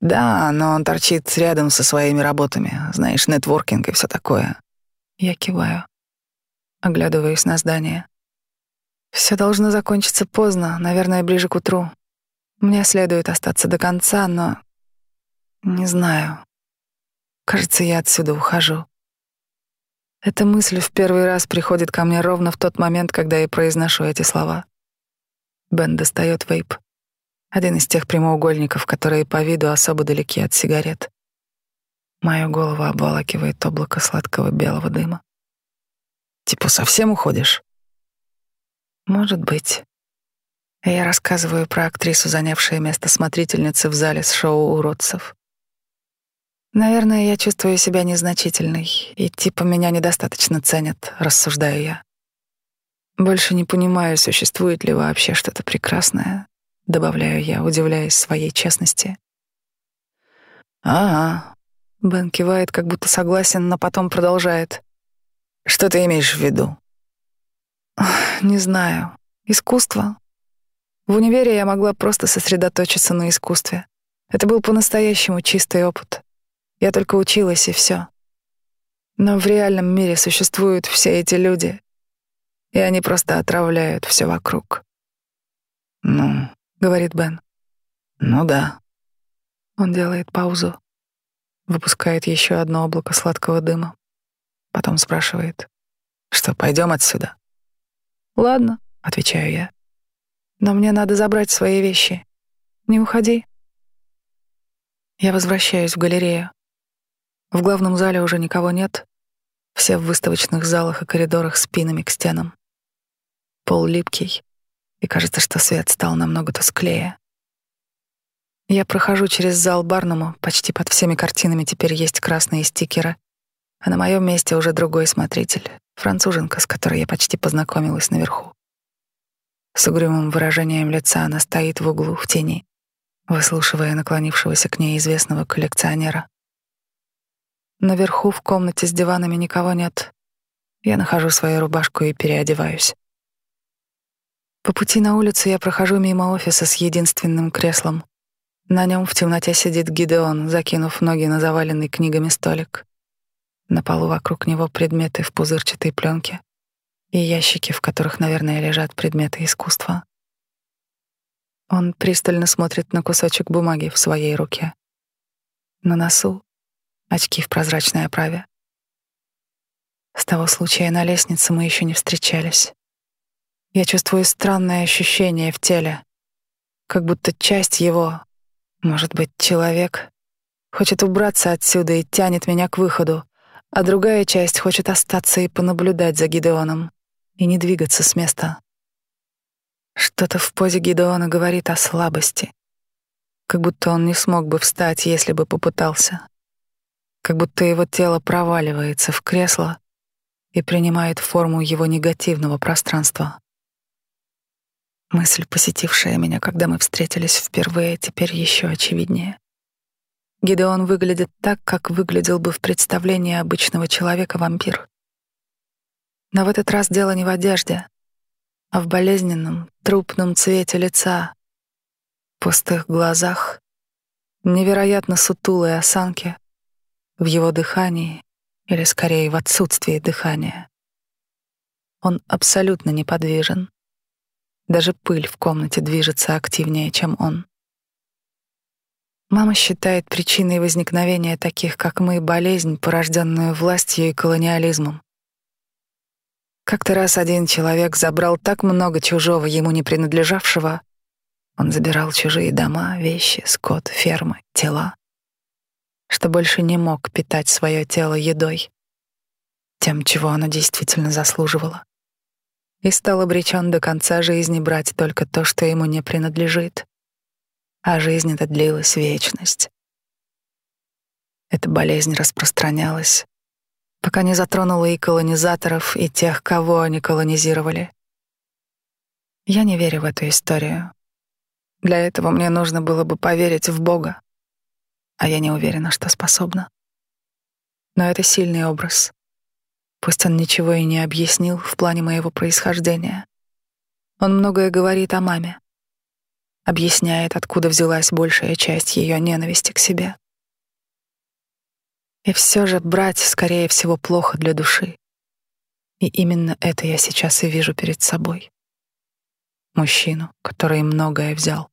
Да, но он торчит рядом со своими работами, знаешь, нетворкинг и все такое. Я киваю, оглядываюсь на здание. Все должно закончиться поздно, наверное, ближе к утру. Мне следует остаться до конца, но не знаю. Кажется, я отсюда ухожу. Эта мысль в первый раз приходит ко мне ровно в тот момент, когда я произношу эти слова. Бен достает вейп. Один из тех прямоугольников, которые по виду особо далеки от сигарет. Мою голову обволакивает облако сладкого белого дыма. Типа совсем уходишь? Может быть. Я рассказываю про актрису, занявшую место смотрительницы в зале с шоу уродцев. Наверное, я чувствую себя незначительной, и типа меня недостаточно ценят, рассуждаю я. Больше не понимаю, существует ли вообще что-то прекрасное, добавляю я, удивляясь своей честности. Ага. Бен кивает, как будто согласен, но потом продолжает. Что ты имеешь в виду? Не знаю. Искусство. В универе я могла просто сосредоточиться на искусстве. Это был по-настоящему чистый опыт. Я только училась и все. Но в реальном мире существуют все эти люди, и они просто отравляют все вокруг. Ну, говорит Бен. Ну да. Он делает паузу, выпускает еще одно облако сладкого дыма, потом спрашивает: "Что, пойдем отсюда?" "Ладно", отвечаю я. "Но мне надо забрать свои вещи. Не уходи". Я возвращаюсь в галерею. В главном зале уже никого нет. Все в выставочных залах и коридорах спинами к стенам. Пол липкий, и кажется, что свет стал намного тусклее. Я прохожу через зал Барнуму, почти под всеми картинами теперь есть красные стикеры, а на моем месте уже другой смотритель, француженка, с которой я почти познакомилась наверху. С угрюмым выражением лица она стоит в углу в тени, выслушивая наклонившегося к ней известного коллекционера. Наверху в комнате с диванами никого нет. Я нахожу свою рубашку и переодеваюсь. По пути на улицу я прохожу мимо офиса с единственным креслом. На нем в темноте сидит Гидеон, закинув ноги на заваленный книгами столик. На полу вокруг него предметы в пузырчатой пленке и ящики, в которых, наверное, лежат предметы искусства. Он пристально смотрит на кусочек бумаги в своей руке. На носу очки в прозрачной оправе. С того случая на лестнице мы еще не встречались. Я чувствую странное ощущение в теле, как будто часть его, Может быть, человек хочет убраться отсюда и тянет меня к выходу, а другая часть хочет остаться и понаблюдать за Гидеоном и не двигаться с места. Что-то в позе Гидеона говорит о слабости, как будто он не смог бы встать, если бы попытался, как будто его тело проваливается в кресло и принимает форму его негативного пространства. Мысль, посетившая меня, когда мы встретились впервые, теперь еще очевиднее. Гидеон выглядит так, как выглядел бы в представлении обычного человека-вампир. Но в этот раз дело не в одежде, а в болезненном, трупном цвете лица, пустых глазах, невероятно сутулой осанке, в его дыхании, или скорее в отсутствии дыхания. Он абсолютно неподвижен, даже пыль в комнате движется активнее, чем он. Мама считает причиной возникновения таких, как мы, болезнь, порожденную властью и колониализмом. Как-то раз один человек забрал так много чужого ему не принадлежавшего. Он забирал чужие дома, вещи, скот, фермы, тела, что больше не мог питать свое тело едой, тем, чего оно действительно заслуживало и стал обречен до конца жизни брать только то, что ему не принадлежит. А жизнь эта длилась вечность. Эта болезнь распространялась, пока не затронула и колонизаторов, и тех, кого они колонизировали. Я не верю в эту историю. Для этого мне нужно было бы поверить в Бога, а я не уверена, что способна. Но это сильный образ. Пусть он ничего и не объяснил в плане моего происхождения. Он многое говорит о маме. Объясняет, откуда взялась большая часть ее ненависти к себе. И все же брать, скорее всего, плохо для души. И именно это я сейчас и вижу перед собой. Мужчину, который многое взял.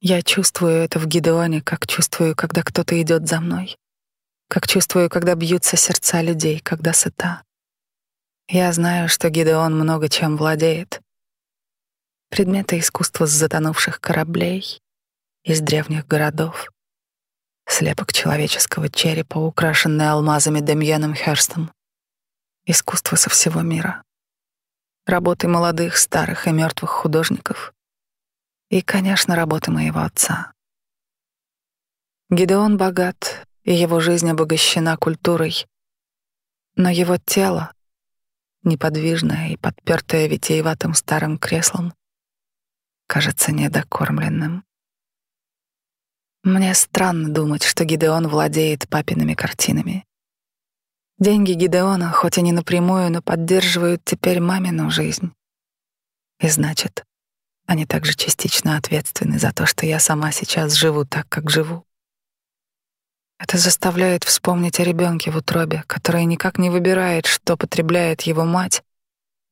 Я чувствую это в Гидеоне, как чувствую, когда кто-то идет за мной как чувствую, когда бьются сердца людей, когда сыта. Я знаю, что Гидеон много чем владеет. Предметы искусства с затонувших кораблей, из древних городов, слепок человеческого черепа, украшенный алмазами Демьяном Херстом, искусство со всего мира, работы молодых, старых и мертвых художников и, конечно, работы моего отца. Гидеон богат, и его жизнь обогащена культурой. Но его тело, неподвижное и подпертое витиеватым старым креслом, кажется недокормленным. Мне странно думать, что Гидеон владеет папиными картинами. Деньги Гидеона, хоть и не напрямую, но поддерживают теперь мамину жизнь. И значит, они также частично ответственны за то, что я сама сейчас живу так, как живу. Это заставляет вспомнить о ребенке в утробе, который никак не выбирает, что потребляет его мать,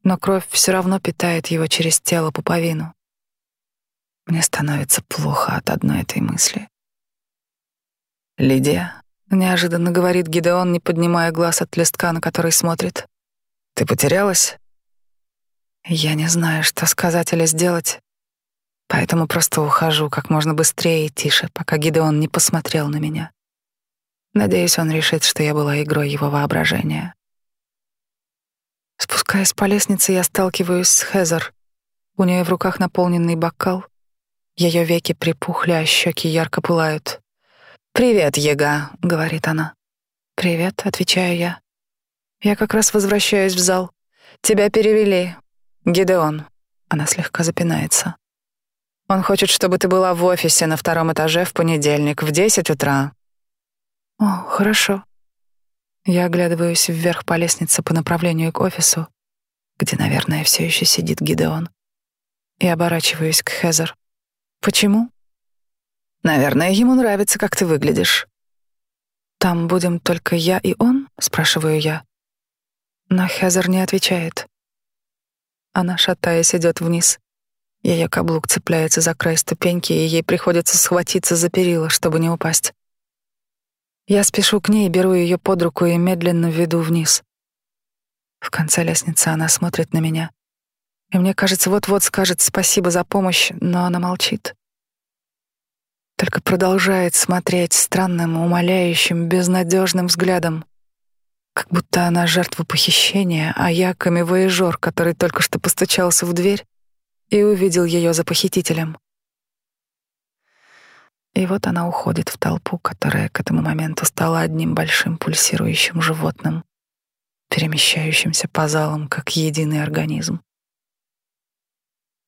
но кровь все равно питает его через тело пуповину. Мне становится плохо от одной этой мысли. «Лидия», — неожиданно говорит Гидеон, не поднимая глаз от листка, на который смотрит. «Ты потерялась?» Я не знаю, что сказать или сделать, поэтому просто ухожу как можно быстрее и тише, пока Гидеон не посмотрел на меня. Надеюсь, он решит, что я была игрой его воображения. Спускаясь по лестнице, я сталкиваюсь с Хезер. У нее в руках наполненный бокал. Ее веки припухли, а щеки ярко пылают. «Привет, Ега», — говорит она. «Привет», — отвечаю я. Я как раз возвращаюсь в зал. Тебя перевели. Гидеон. Она слегка запинается. Он хочет, чтобы ты была в офисе на втором этаже в понедельник в десять утра. О, хорошо. Я оглядываюсь вверх по лестнице по направлению к офису, где, наверное, все еще сидит Гидеон, и оборачиваюсь к Хезер. Почему? Наверное, ему нравится, как ты выглядишь. Там будем только я и он, спрашиваю я. Но Хезер не отвечает. Она, шатаясь, идет вниз. Ее каблук цепляется за край ступеньки, и ей приходится схватиться за перила, чтобы не упасть. Я спешу к ней, беру ее под руку и медленно веду вниз. В конце лестницы она смотрит на меня, и мне кажется, вот-вот скажет спасибо за помощь, но она молчит. только продолжает смотреть странным, умоляющим, безнадежным взглядом, как будто она жертва похищения, а я камевояжер, который только что постучался в дверь и увидел ее за похитителем. И вот она уходит в толпу, которая к этому моменту стала одним большим пульсирующим животным, перемещающимся по залам как единый организм.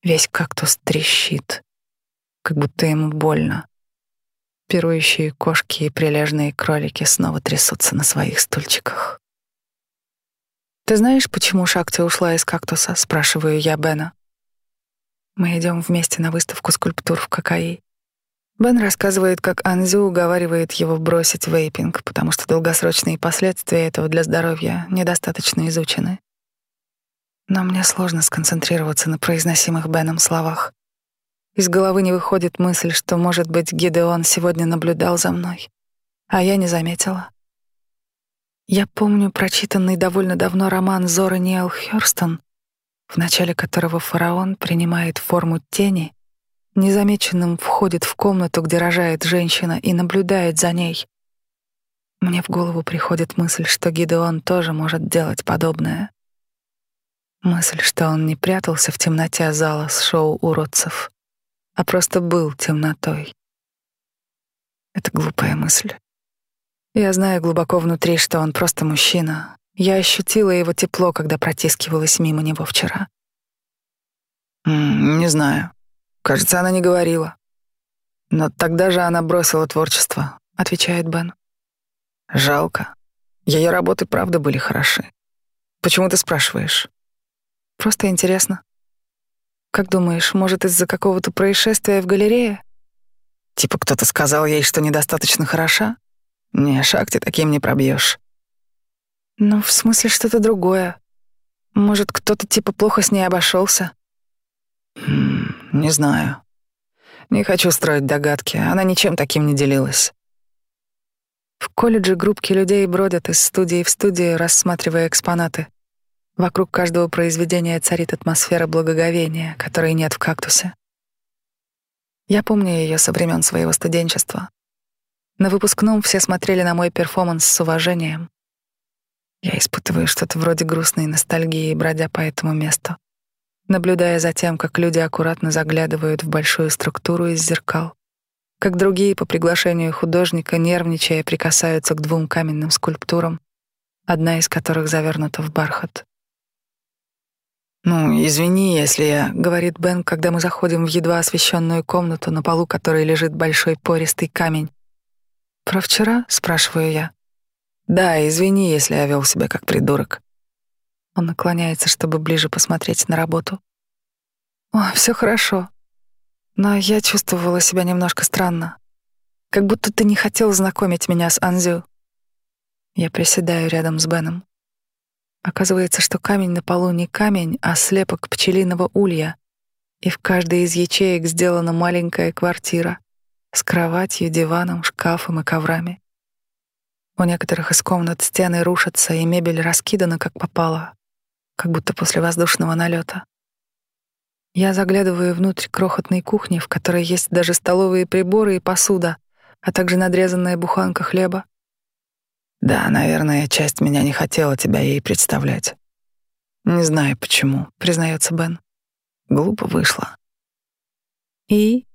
Весь кактус трещит, как будто ему больно. Пирующие кошки и прилежные кролики снова трясутся на своих стульчиках. «Ты знаешь, почему Шакти ушла из кактуса?» — спрашиваю я Бена. Мы идем вместе на выставку скульптур в Какаи. Бен рассказывает, как Анзю уговаривает его бросить вейпинг, потому что долгосрочные последствия этого для здоровья недостаточно изучены. Но мне сложно сконцентрироваться на произносимых Беном словах. Из головы не выходит мысль, что, может быть, Гидеон сегодня наблюдал за мной, а я не заметила. Я помню прочитанный довольно давно роман Зора Ниэл Хёрстон, в начале которого фараон принимает форму тени, незамеченным входит в комнату, где рожает женщина, и наблюдает за ней. Мне в голову приходит мысль, что Гидеон тоже может делать подобное. Мысль, что он не прятался в темноте зала с шоу уродцев, а просто был темнотой. Это глупая мысль. Я знаю глубоко внутри, что он просто мужчина. Я ощутила его тепло, когда протискивалась мимо него вчера. Не знаю. Кажется, она не говорила. Но тогда же она бросила творчество, отвечает Бен. Жалко. Ее работы правда были хороши. Почему ты спрашиваешь? Просто интересно. Как думаешь, может, из-за какого-то происшествия в галерее? Типа кто-то сказал ей, что недостаточно хороша? Не, Шакти таким не пробьешь. Ну, в смысле что-то другое. Может, кто-то типа плохо с ней обошелся? Хм, не знаю. Не хочу строить догадки. Она ничем таким не делилась. В колледже группки людей бродят из студии в студию, рассматривая экспонаты. Вокруг каждого произведения царит атмосфера благоговения, которой нет в кактусе. Я помню ее со времен своего студенчества. На выпускном все смотрели на мой перформанс с уважением. Я испытываю что-то вроде грустной ностальгии, бродя по этому месту, наблюдая за тем, как люди аккуратно заглядывают в большую структуру из зеркал, как другие по приглашению художника, нервничая, прикасаются к двум каменным скульптурам, одна из которых завернута в бархат. «Ну, извини, если я...» — говорит Бен, когда мы заходим в едва освещенную комнату, на полу которой лежит большой пористый камень. «Про вчера?» — спрашиваю я. «Да, извини, если я вел себя как придурок». Он наклоняется, чтобы ближе посмотреть на работу. «О, все хорошо. Но я чувствовала себя немножко странно. Как будто ты не хотел знакомить меня с Анзю». Я приседаю рядом с Беном. Оказывается, что камень на полу не камень, а слепок пчелиного улья, и в каждой из ячеек сделана маленькая квартира с кроватью, диваном, шкафом и коврами. У некоторых из комнат стены рушатся, и мебель раскидана как попало, как будто после воздушного налета. Я заглядываю внутрь крохотной кухни, в которой есть даже столовые приборы и посуда, а также надрезанная буханка хлеба. Да, наверное, часть меня не хотела тебя ей представлять. Не знаю почему, признается Бен. Глупо вышло. И?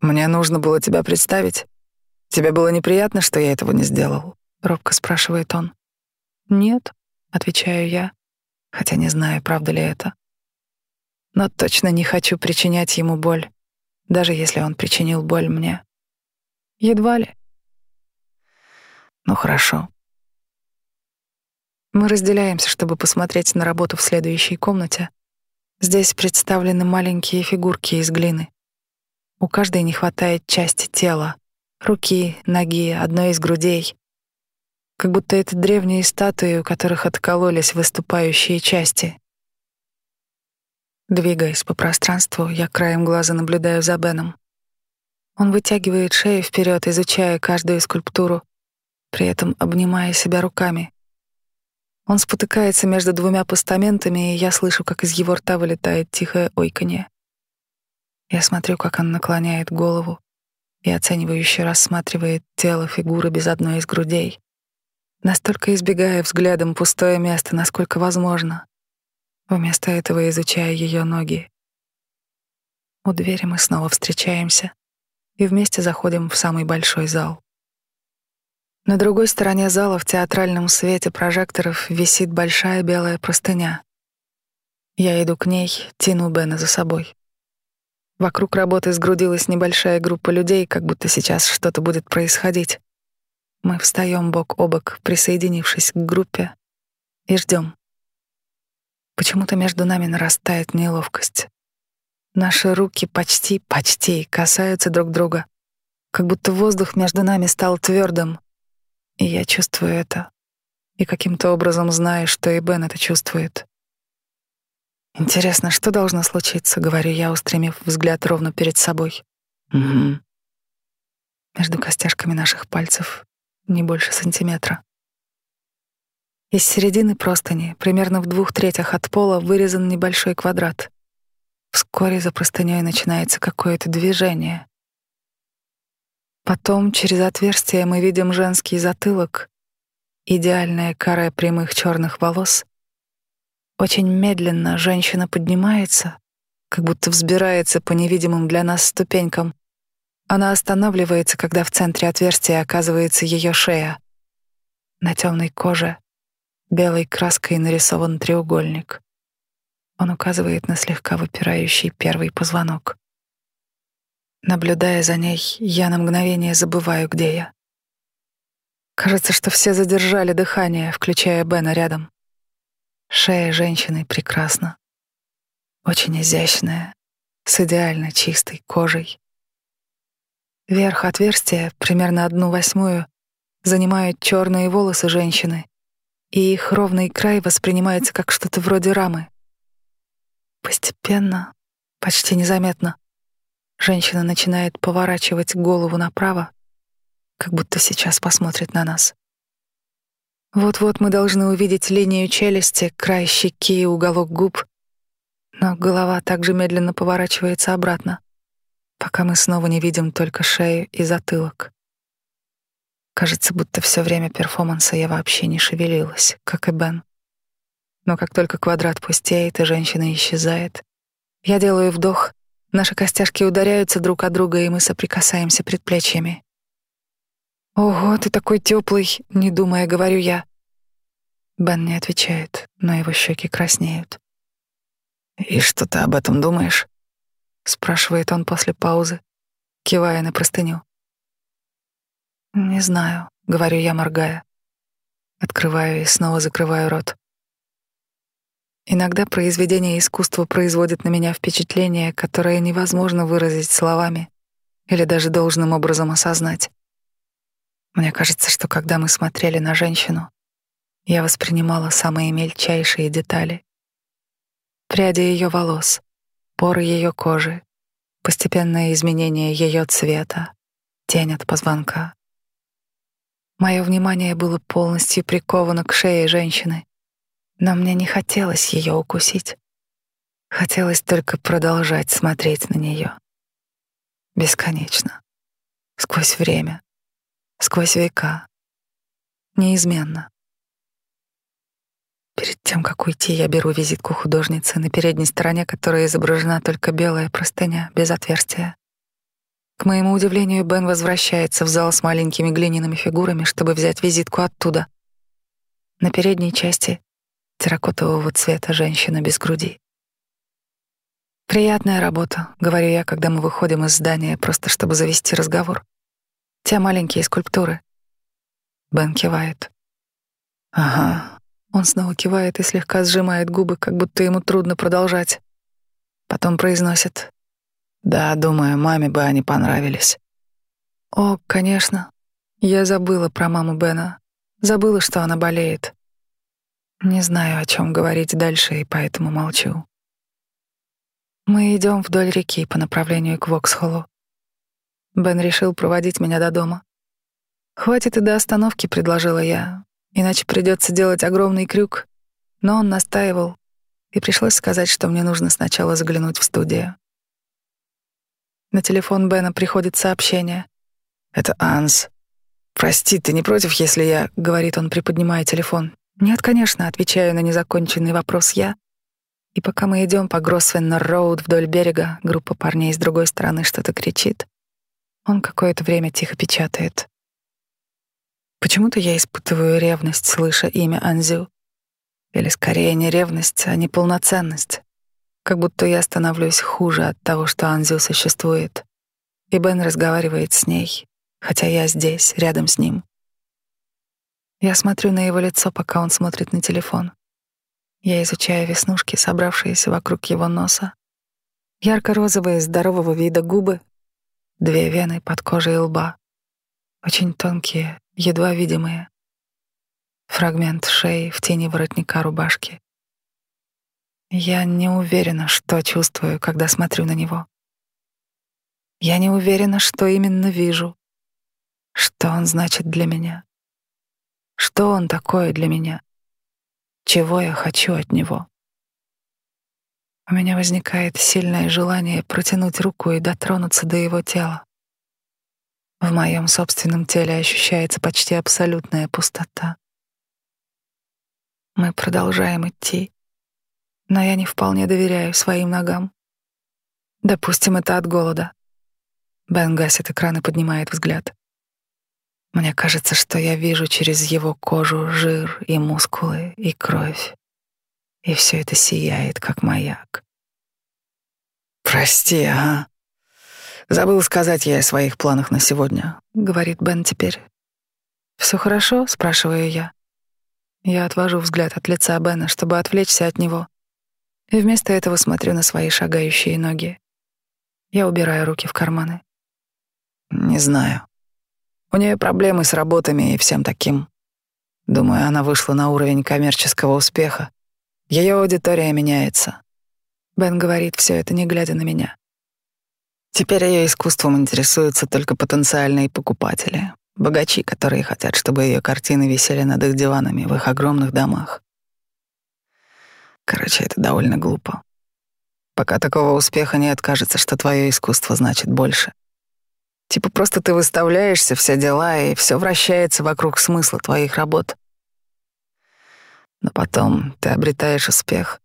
Мне нужно было тебя представить. Тебе было неприятно, что я этого не сделал? Робко спрашивает он. Нет, отвечаю я, хотя не знаю, правда ли это. Но точно не хочу причинять ему боль, даже если он причинил боль мне. Едва ли. Ну хорошо. Мы разделяемся, чтобы посмотреть на работу в следующей комнате. Здесь представлены маленькие фигурки из глины. У каждой не хватает части тела, руки, ноги, одной из грудей. Как будто это древние статуи, у которых откололись выступающие части. Двигаясь по пространству, я краем глаза наблюдаю за Беном. Он вытягивает шею вперед, изучая каждую скульптуру, при этом обнимая себя руками. Он спотыкается между двумя постаментами, и я слышу, как из его рта вылетает тихое ойканье. Я смотрю, как он наклоняет голову, и оценивающе рассматривает тело фигуры без одной из грудей, настолько избегая взглядом пустое место, насколько возможно. Вместо этого изучая ее ноги. У двери мы снова встречаемся и вместе заходим в самый большой зал. На другой стороне зала в театральном свете прожекторов висит большая белая простыня. Я иду к ней, тяну Бена за собой. Вокруг работы сгрудилась небольшая группа людей, как будто сейчас что-то будет происходить. Мы встаем бок о бок, присоединившись к группе, и ждем. Почему-то между нами нарастает неловкость. Наши руки почти, почти касаются друг друга, как будто воздух между нами стал твердым. И я чувствую это, и каким-то образом знаю, что и Бен это чувствует. Интересно, что должно случиться, говорю я, устремив взгляд ровно перед собой. Угу. Между костяшками наших пальцев не больше сантиметра. Из середины простыни, примерно в двух третях от пола, вырезан небольшой квадрат. Вскоре за простыней начинается какое-то движение. Потом через отверстие мы видим женский затылок, идеальная кара прямых черных волос очень медленно женщина поднимается, как будто взбирается по невидимым для нас ступенькам. Она останавливается, когда в центре отверстия оказывается ее шея. На темной коже белой краской нарисован треугольник. Он указывает на слегка выпирающий первый позвонок. Наблюдая за ней, я на мгновение забываю, где я. Кажется, что все задержали дыхание, включая Бена рядом. Шея женщины прекрасна, очень изящная, с идеально чистой кожей. Верх отверстия, примерно одну восьмую, занимают черные волосы женщины, и их ровный край воспринимается как что-то вроде рамы. Постепенно, почти незаметно, женщина начинает поворачивать голову направо, как будто сейчас посмотрит на нас. Вот-вот мы должны увидеть линию челюсти, край щеки и уголок губ, но голова также медленно поворачивается обратно, пока мы снова не видим только шею и затылок. Кажется, будто все время перформанса я вообще не шевелилась, как и Бен. Но как только квадрат пустеет и женщина исчезает, я делаю вдох, наши костяшки ударяются друг от друга, и мы соприкасаемся предплечьями. «Ого, ты такой теплый, не думая, говорю я. Бен не отвечает, но его щеки краснеют. «И что ты об этом думаешь?» — спрашивает он после паузы, кивая на простыню. «Не знаю», — говорю я, моргая. Открываю и снова закрываю рот. Иногда произведение искусства производит на меня впечатление, которое невозможно выразить словами или даже должным образом осознать. Мне кажется, что когда мы смотрели на женщину, я воспринимала самые мельчайшие детали. Пряди ее волос, поры ее кожи, постепенное изменение ее цвета, тень от позвонка. Мое внимание было полностью приковано к шее женщины, но мне не хотелось ее укусить. Хотелось только продолжать смотреть на нее. Бесконечно. Сквозь время сквозь века, неизменно. Перед тем, как уйти, я беру визитку художницы, на передней стороне которой изображена только белая простыня, без отверстия. К моему удивлению, Бен возвращается в зал с маленькими глиняными фигурами, чтобы взять визитку оттуда. На передней части терракотового цвета женщина без груди. «Приятная работа», — говорю я, когда мы выходим из здания, просто чтобы завести разговор. Те маленькие скульптуры. Бен кивает. Ага. Он снова кивает и слегка сжимает губы, как будто ему трудно продолжать. Потом произносит. Да, думаю, маме бы они понравились. О, конечно. Я забыла про маму Бена. Забыла, что она болеет. Не знаю, о чем говорить дальше, и поэтому молчу. Мы идем вдоль реки по направлению к Воксхоллу. Бен решил проводить меня до дома. «Хватит и до остановки», — предложила я, «иначе придется делать огромный крюк». Но он настаивал, и пришлось сказать, что мне нужно сначала заглянуть в студию. На телефон Бена приходит сообщение. Это Анс. Прости, ты не против, если я, говорит он, приподнимая телефон. Нет, конечно, отвечаю на незаконченный вопрос я. И пока мы идем по Гроссвеннер-роуд вдоль берега, группа парней с другой стороны что-то кричит. Он какое-то время тихо печатает. Почему-то я испытываю ревность, слыша имя Анзю. Или скорее не ревность, а неполноценность. Как будто я становлюсь хуже от того, что Анзю существует. И Бен разговаривает с ней, хотя я здесь, рядом с ним. Я смотрю на его лицо, пока он смотрит на телефон. Я изучаю веснушки, собравшиеся вокруг его носа. Ярко-розовые, здорового вида губы, две вены под кожей лба. Очень тонкие, едва видимые. Фрагмент шеи в тени воротника рубашки. Я не уверена, что чувствую, когда смотрю на него. Я не уверена, что именно вижу, что он значит для меня. Что он такое для меня? Чего я хочу от него? У меня возникает сильное желание протянуть руку и дотронуться до его тела. В моем собственном теле ощущается почти абсолютная пустота. Мы продолжаем идти, но я не вполне доверяю своим ногам. Допустим, это от голода. Бен гасит экран и поднимает взгляд. Мне кажется, что я вижу через его кожу жир и мускулы и кровь. И все это сияет, как маяк. «Прости, а? Забыл сказать я о своих планах на сегодня», — говорит Бен теперь. «Все хорошо?» — спрашиваю я. Я отвожу взгляд от лица Бена, чтобы отвлечься от него, и вместо этого смотрю на свои шагающие ноги. Я убираю руки в карманы. «Не знаю», у нее проблемы с работами и всем таким. Думаю, она вышла на уровень коммерческого успеха. Ее аудитория меняется. Бен говорит все это, не глядя на меня. Теперь ее искусством интересуются только потенциальные покупатели, богачи, которые хотят, чтобы ее картины висели над их диванами в их огромных домах. Короче, это довольно глупо. Пока такого успеха нет, кажется, что твое искусство значит больше. Типа просто ты выставляешься, все дела, и все вращается вокруг смысла твоих работ. Но потом ты обретаешь успех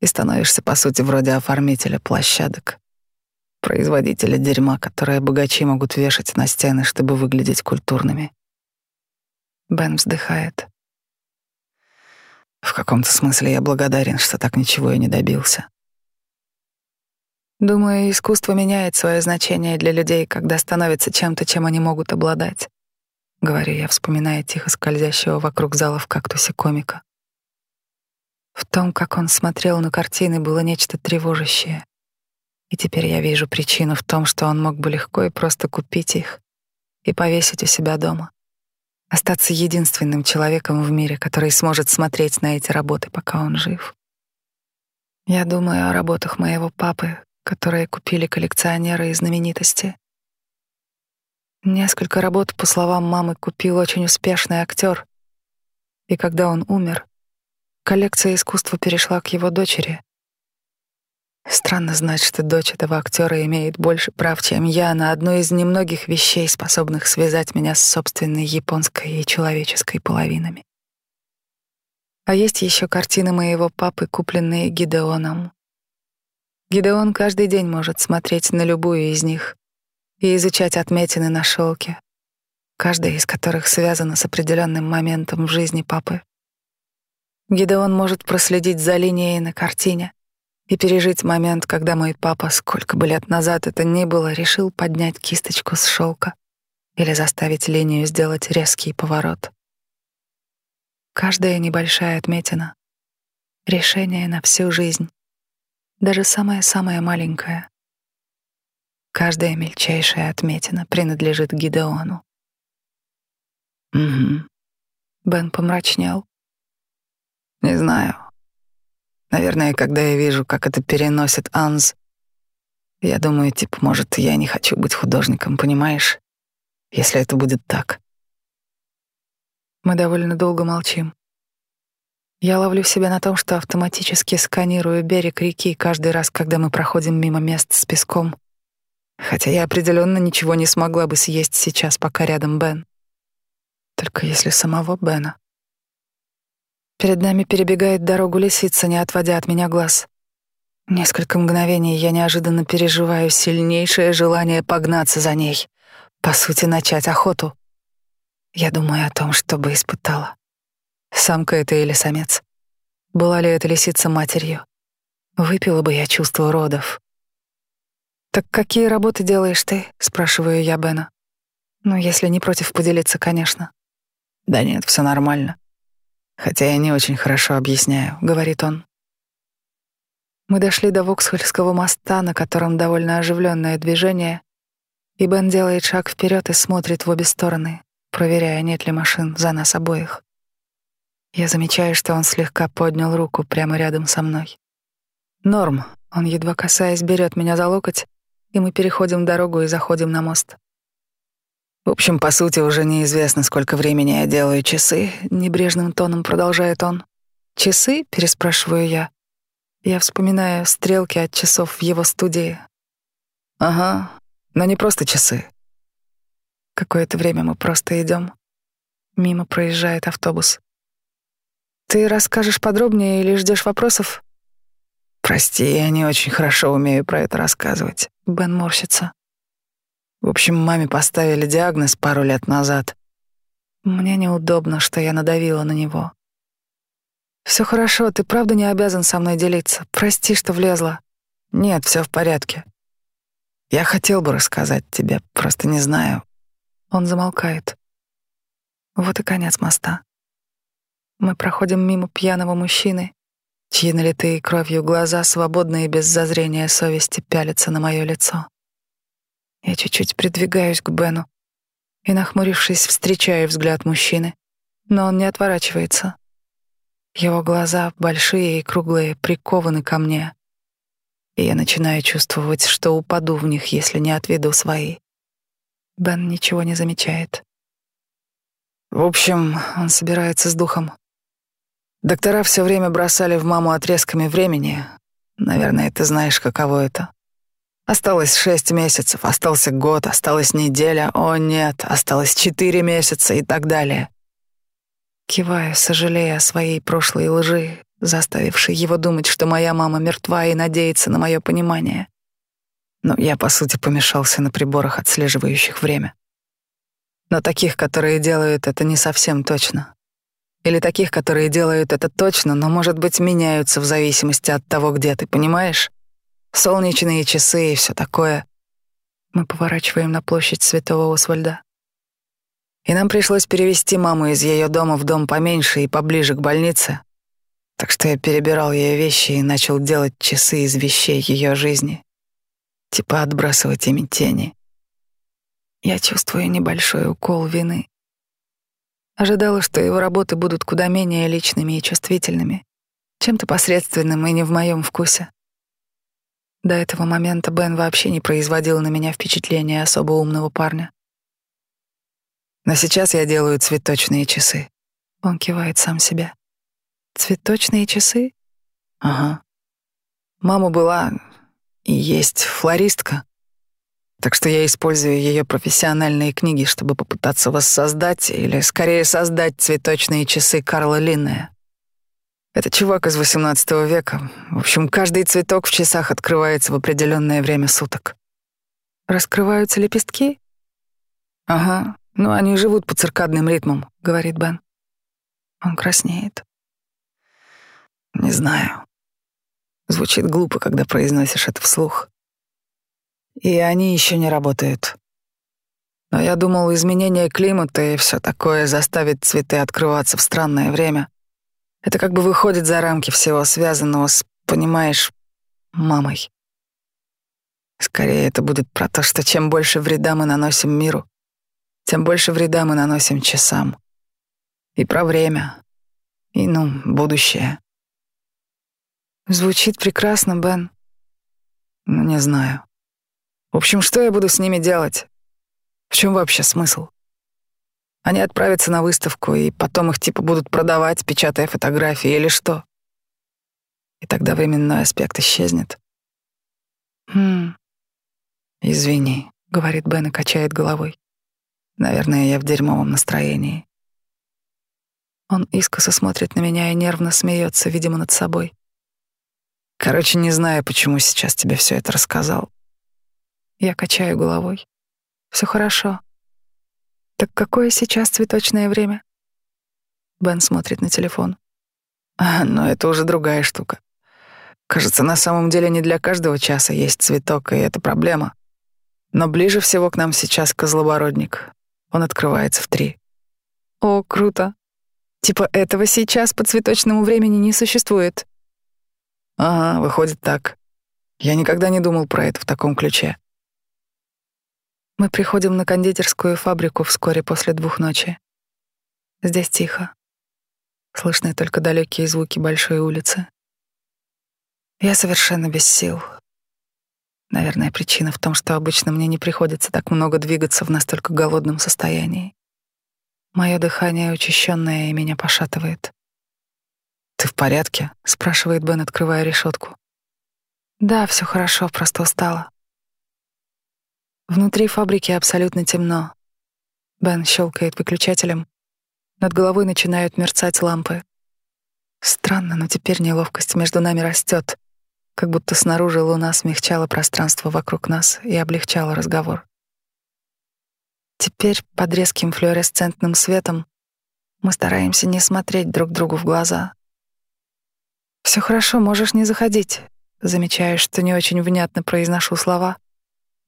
и становишься, по сути, вроде оформителя площадок, производителя дерьма, которое богачи могут вешать на стены, чтобы выглядеть культурными. Бен вздыхает. В каком-то смысле я благодарен, что так ничего и не добился. Думаю, искусство меняет свое значение для людей, когда становится чем-то, чем они могут обладать. Говорю я, вспоминая тихо скользящего вокруг зала в кактусе комика. В том, как он смотрел на картины, было нечто тревожащее. И теперь я вижу причину в том, что он мог бы легко и просто купить их и повесить у себя дома. Остаться единственным человеком в мире, который сможет смотреть на эти работы, пока он жив. Я думаю о работах моего папы, которые купили коллекционеры и знаменитости. Несколько работ, по словам мамы, купил очень успешный актер. И когда он умер, коллекция искусства перешла к его дочери. Странно знать, что дочь этого актера имеет больше прав, чем я, на одну из немногих вещей, способных связать меня с собственной японской и человеческой половинами. А есть еще картины моего папы, купленные Гидеоном. Гидеон каждый день может смотреть на любую из них и изучать отметины на шелке, каждая из которых связана с определенным моментом в жизни папы. Гидеон может проследить за линией на картине и пережить момент, когда мой папа, сколько бы лет назад это ни было, решил поднять кисточку с шелка или заставить линию сделать резкий поворот. Каждая небольшая отметина — решение на всю жизнь даже самая-самая маленькая. Каждая мельчайшая отметина принадлежит Гидеону. Угу. Бен помрачнел. Не знаю. Наверное, когда я вижу, как это переносит Анз, я думаю, типа, может, я не хочу быть художником, понимаешь? Если это будет так. Мы довольно долго молчим. Я ловлю себя на том, что автоматически сканирую берег реки каждый раз, когда мы проходим мимо мест с песком, Хотя я определенно ничего не смогла бы съесть сейчас, пока рядом Бен. Только если самого Бена. Перед нами перебегает дорогу лисица, не отводя от меня глаз. Несколько мгновений я неожиданно переживаю сильнейшее желание погнаться за ней, по сути, начать охоту. Я думаю о том, что бы испытала. Самка это или самец? Была ли эта лисица матерью? Выпила бы я чувство родов. «Так какие работы делаешь ты?» — спрашиваю я Бена. «Ну, если не против поделиться, конечно». «Да нет, все нормально. Хотя я не очень хорошо объясняю», — говорит он. Мы дошли до Воксхольского моста, на котором довольно оживленное движение, и Бен делает шаг вперед и смотрит в обе стороны, проверяя, нет ли машин за нас обоих. Я замечаю, что он слегка поднял руку прямо рядом со мной. Норм, он, едва касаясь, берет меня за локоть, и мы переходим дорогу и заходим на мост. В общем, по сути, уже неизвестно, сколько времени я делаю часы, небрежным тоном продолжает он. Часы? переспрашиваю я. Я вспоминаю стрелки от часов в его студии. Ага, но не просто часы. Какое-то время мы просто идем. Мимо проезжает автобус. Ты расскажешь подробнее или ждешь вопросов? Прости, я не очень хорошо умею про это рассказывать. Бен морщится. В общем, маме поставили диагноз пару лет назад. Мне неудобно, что я надавила на него. Все хорошо, ты правда не обязан со мной делиться. Прости, что влезла. Нет, все в порядке. Я хотел бы рассказать тебе, просто не знаю. Он замолкает. Вот и конец моста. Мы проходим мимо пьяного мужчины, чьи налитые кровью глаза, свободные без зазрения совести, пялятся на мое лицо. Я чуть-чуть придвигаюсь к Бену и, нахмурившись, встречаю взгляд мужчины, но он не отворачивается. Его глаза, большие и круглые, прикованы ко мне, и я начинаю чувствовать, что упаду в них, если не отведу свои. Бен ничего не замечает. В общем, он собирается с духом. Доктора все время бросали в маму отрезками времени. Наверное, ты знаешь, каково это. Осталось шесть месяцев, остался год, осталась неделя, о нет, осталось четыре месяца и так далее. Кивая, сожалея о своей прошлой лжи, заставившей его думать, что моя мама мертва и надеется на мое понимание. Но я, по сути, помешался на приборах, отслеживающих время. Но таких, которые делают это не совсем точно. Или таких, которые делают это точно, но, может быть, меняются в зависимости от того, где ты, понимаешь? солнечные часы и все такое. Мы поворачиваем на площадь Святого Освальда. И нам пришлось перевести маму из ее дома в дом поменьше и поближе к больнице. Так что я перебирал ее вещи и начал делать часы из вещей ее жизни. Типа отбрасывать ими тени. Я чувствую небольшой укол вины. Ожидала, что его работы будут куда менее личными и чувствительными, чем-то посредственным и не в моем вкусе. До этого момента Бен вообще не производил на меня впечатления особо умного парня. Но сейчас я делаю цветочные часы. Он кивает сам себе. Цветочные часы? Ага. Мама была и есть флористка. Так что я использую ее профессиональные книги, чтобы попытаться воссоздать или скорее создать цветочные часы Карла Линнея. Это чувак из XVIII века. В общем, каждый цветок в часах открывается в определенное время суток. Раскрываются лепестки? Ага, ну они живут по циркадным ритмам, говорит Бен. Он краснеет. Не знаю. Звучит глупо, когда произносишь это вслух. И они еще не работают. Но я думал, изменение климата и все такое заставит цветы открываться в странное время. Это как бы выходит за рамки всего связанного с, понимаешь, мамой. Скорее, это будет про то, что чем больше вреда мы наносим миру, тем больше вреда мы наносим часам. И про время, и, ну, будущее. Звучит прекрасно, Бен. Ну, не знаю. В общем, что я буду с ними делать? В чем вообще смысл? Они отправятся на выставку, и потом их типа будут продавать, печатая фотографии или что. И тогда временной аспект исчезнет. Хм. «Извини», — говорит Бен и качает головой. «Наверное, я в дерьмовом настроении». Он искоса смотрит на меня и нервно смеется, видимо, над собой. Короче, не знаю, почему сейчас тебе все это рассказал. Я качаю головой. Все хорошо. Так какое сейчас цветочное время? Бен смотрит на телефон. А, но это уже другая штука. Кажется, на самом деле не для каждого часа есть цветок, и это проблема. Но ближе всего к нам сейчас козлобородник. Он открывается в три. О, круто. Типа этого сейчас по цветочному времени не существует. Ага, выходит так. Я никогда не думал про это в таком ключе. Мы приходим на кондитерскую фабрику вскоре после двух ночи. Здесь тихо. Слышны только далекие звуки большой улицы. Я совершенно без сил. Наверное, причина в том, что обычно мне не приходится так много двигаться в настолько голодном состоянии. Мое дыхание учащенное и меня пошатывает. «Ты в порядке?» — спрашивает Бен, открывая решетку. «Да, все хорошо, просто устала». Внутри фабрики абсолютно темно. Бен щелкает выключателем. Над головой начинают мерцать лампы. Странно, но теперь неловкость между нами растет, как будто снаружи луна смягчала пространство вокруг нас и облегчала разговор. Теперь под резким флуоресцентным светом мы стараемся не смотреть друг другу в глаза. Все хорошо, можешь не заходить. Замечаю, что не очень внятно произношу слова —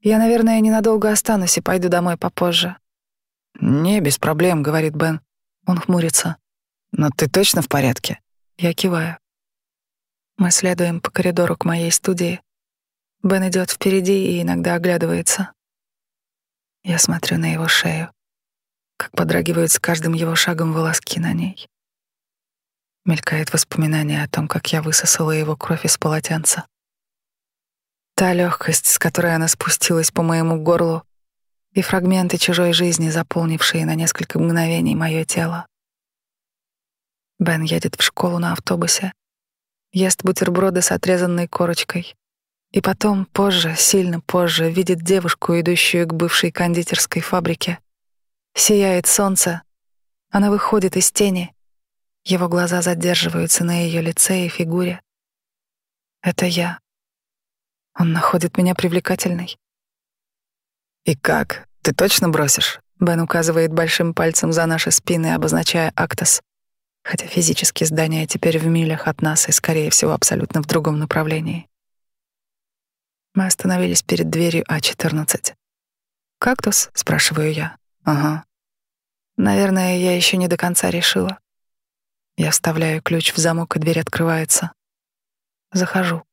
я, наверное, ненадолго останусь и пойду домой попозже. Не, без проблем, говорит Бен. Он хмурится. Но ты точно в порядке? Я киваю. Мы следуем по коридору к моей студии. Бен идет впереди и иногда оглядывается. Я смотрю на его шею, как подрагивают с каждым его шагом волоски на ней. Мелькает воспоминание о том, как я высосала его кровь из полотенца. Та легкость, с которой она спустилась по моему горлу, и фрагменты чужой жизни, заполнившие на несколько мгновений мое тело. Бен едет в школу на автобусе, ест бутерброды с отрезанной корочкой, и потом, позже, сильно позже, видит девушку, идущую к бывшей кондитерской фабрике. Сияет солнце, она выходит из тени, его глаза задерживаются на ее лице и фигуре. Это я. Он находит меня привлекательной. «И как? Ты точно бросишь?» Бен указывает большим пальцем за наши спины, обозначая Актас. Хотя физически здание теперь в милях от нас и, скорее всего, абсолютно в другом направлении. Мы остановились перед дверью А14. «Кактус?» — спрашиваю я. «Ага». Наверное, я еще не до конца решила. Я вставляю ключ в замок, и дверь открывается. Захожу.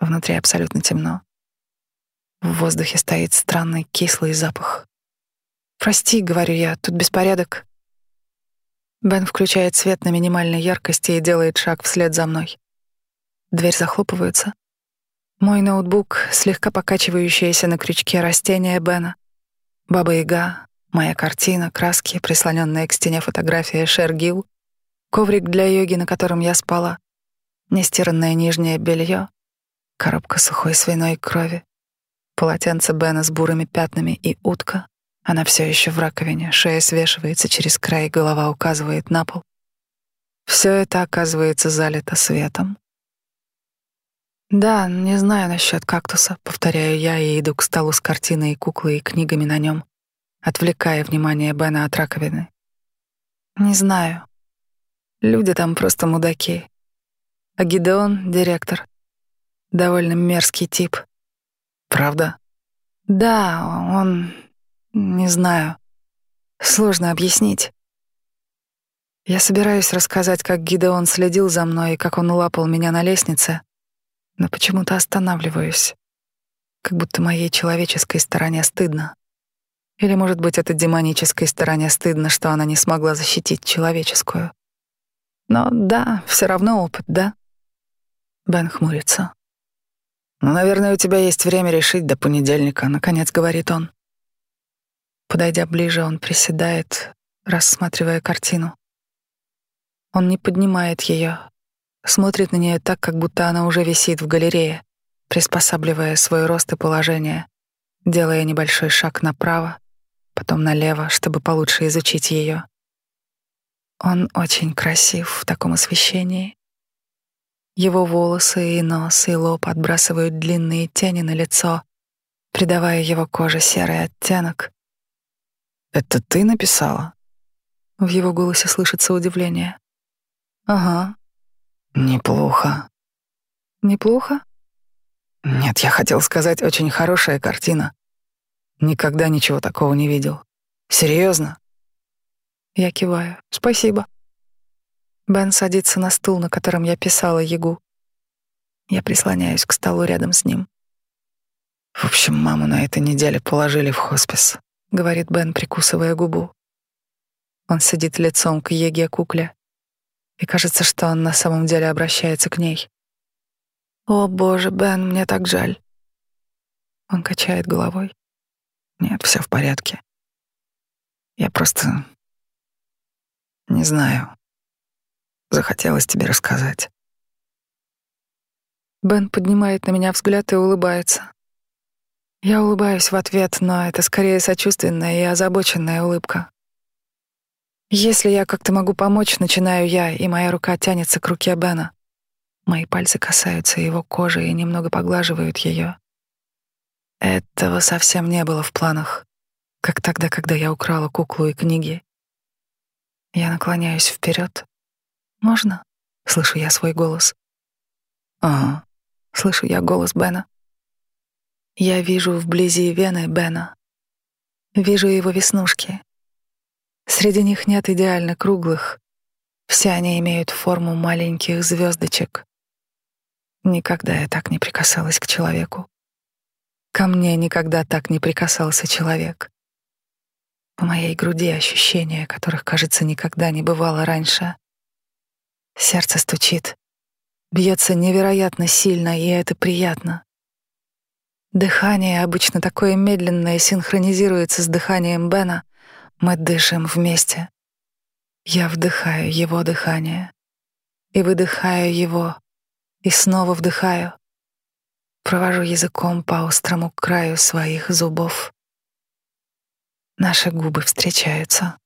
Внутри абсолютно темно. В воздухе стоит странный кислый запах. «Прости», — говорю я, — «тут беспорядок». Бен включает свет на минимальной яркости и делает шаг вслед за мной. Дверь захлопывается. Мой ноутбук, слегка покачивающееся на крючке растение Бена, Баба-яга, моя картина, краски, прислоненная к стене фотография Шергил, коврик для йоги, на котором я спала, нестиранное нижнее белье, коробка сухой свиной крови, полотенце Бена с бурыми пятнами и утка. Она все еще в раковине, шея свешивается через край, голова указывает на пол. Все это оказывается залито светом. Да, не знаю насчет кактуса, повторяю я и иду к столу с картиной и куклой и книгами на нем, отвлекая внимание Бена от раковины. Не знаю. Люди там просто мудаки. А Гидеон — директор. Довольно мерзкий тип. Правда? Да, он... Не знаю. Сложно объяснить. Я собираюсь рассказать, как Гидеон следил за мной и как он лапал меня на лестнице, но почему-то останавливаюсь. Как будто моей человеческой стороне стыдно. Или, может быть, это демонической стороне стыдно, что она не смогла защитить человеческую. Но да, все равно опыт, да? Бен хмурится. «Ну, наверное, у тебя есть время решить до понедельника», — наконец говорит он. Подойдя ближе, он приседает, рассматривая картину. Он не поднимает ее, смотрит на нее так, как будто она уже висит в галерее, приспосабливая свой рост и положение, делая небольшой шаг направо, потом налево, чтобы получше изучить ее. Он очень красив в таком освещении. Его волосы и нос и лоб отбрасывают длинные тени на лицо, придавая его коже серый оттенок. «Это ты написала?» В его голосе слышится удивление. «Ага». «Неплохо». «Неплохо?» «Нет, я хотел сказать, очень хорошая картина. Никогда ничего такого не видел. Серьезно?» Я киваю. «Спасибо». Бен садится на стул, на котором я писала Ягу. Я прислоняюсь к столу рядом с ним. В общем, маму на этой неделе положили в хоспис, говорит Бен, прикусывая губу. Он сидит лицом к Еге кукле, и кажется, что он на самом деле обращается к ней. О, боже, Бен, мне так жаль. Он качает головой. Нет, все в порядке. Я просто не знаю. Захотелось тебе рассказать. Бен поднимает на меня взгляд и улыбается. Я улыбаюсь в ответ, но это скорее сочувственная и озабоченная улыбка. Если я как-то могу помочь, начинаю я, и моя рука тянется к руке Бена. Мои пальцы касаются его кожи и немного поглаживают ее. Этого совсем не было в планах, как тогда, когда я украла куклу и книги. Я наклоняюсь вперед. «Можно?» — слышу я свой голос. «Ага», — слышу я голос Бена. Я вижу вблизи вены Бена. Вижу его веснушки. Среди них нет идеально круглых. Все они имеют форму маленьких звездочек. Никогда я так не прикасалась к человеку. Ко мне никогда так не прикасался человек. В моей груди ощущения, которых, кажется, никогда не бывало раньше. Сердце стучит, бьется невероятно сильно, и это приятно. Дыхание обычно такое медленное синхронизируется с дыханием Бена. Мы дышим вместе. Я вдыхаю его дыхание и выдыхаю его, и снова вдыхаю. Провожу языком по острому краю своих зубов. Наши губы встречаются.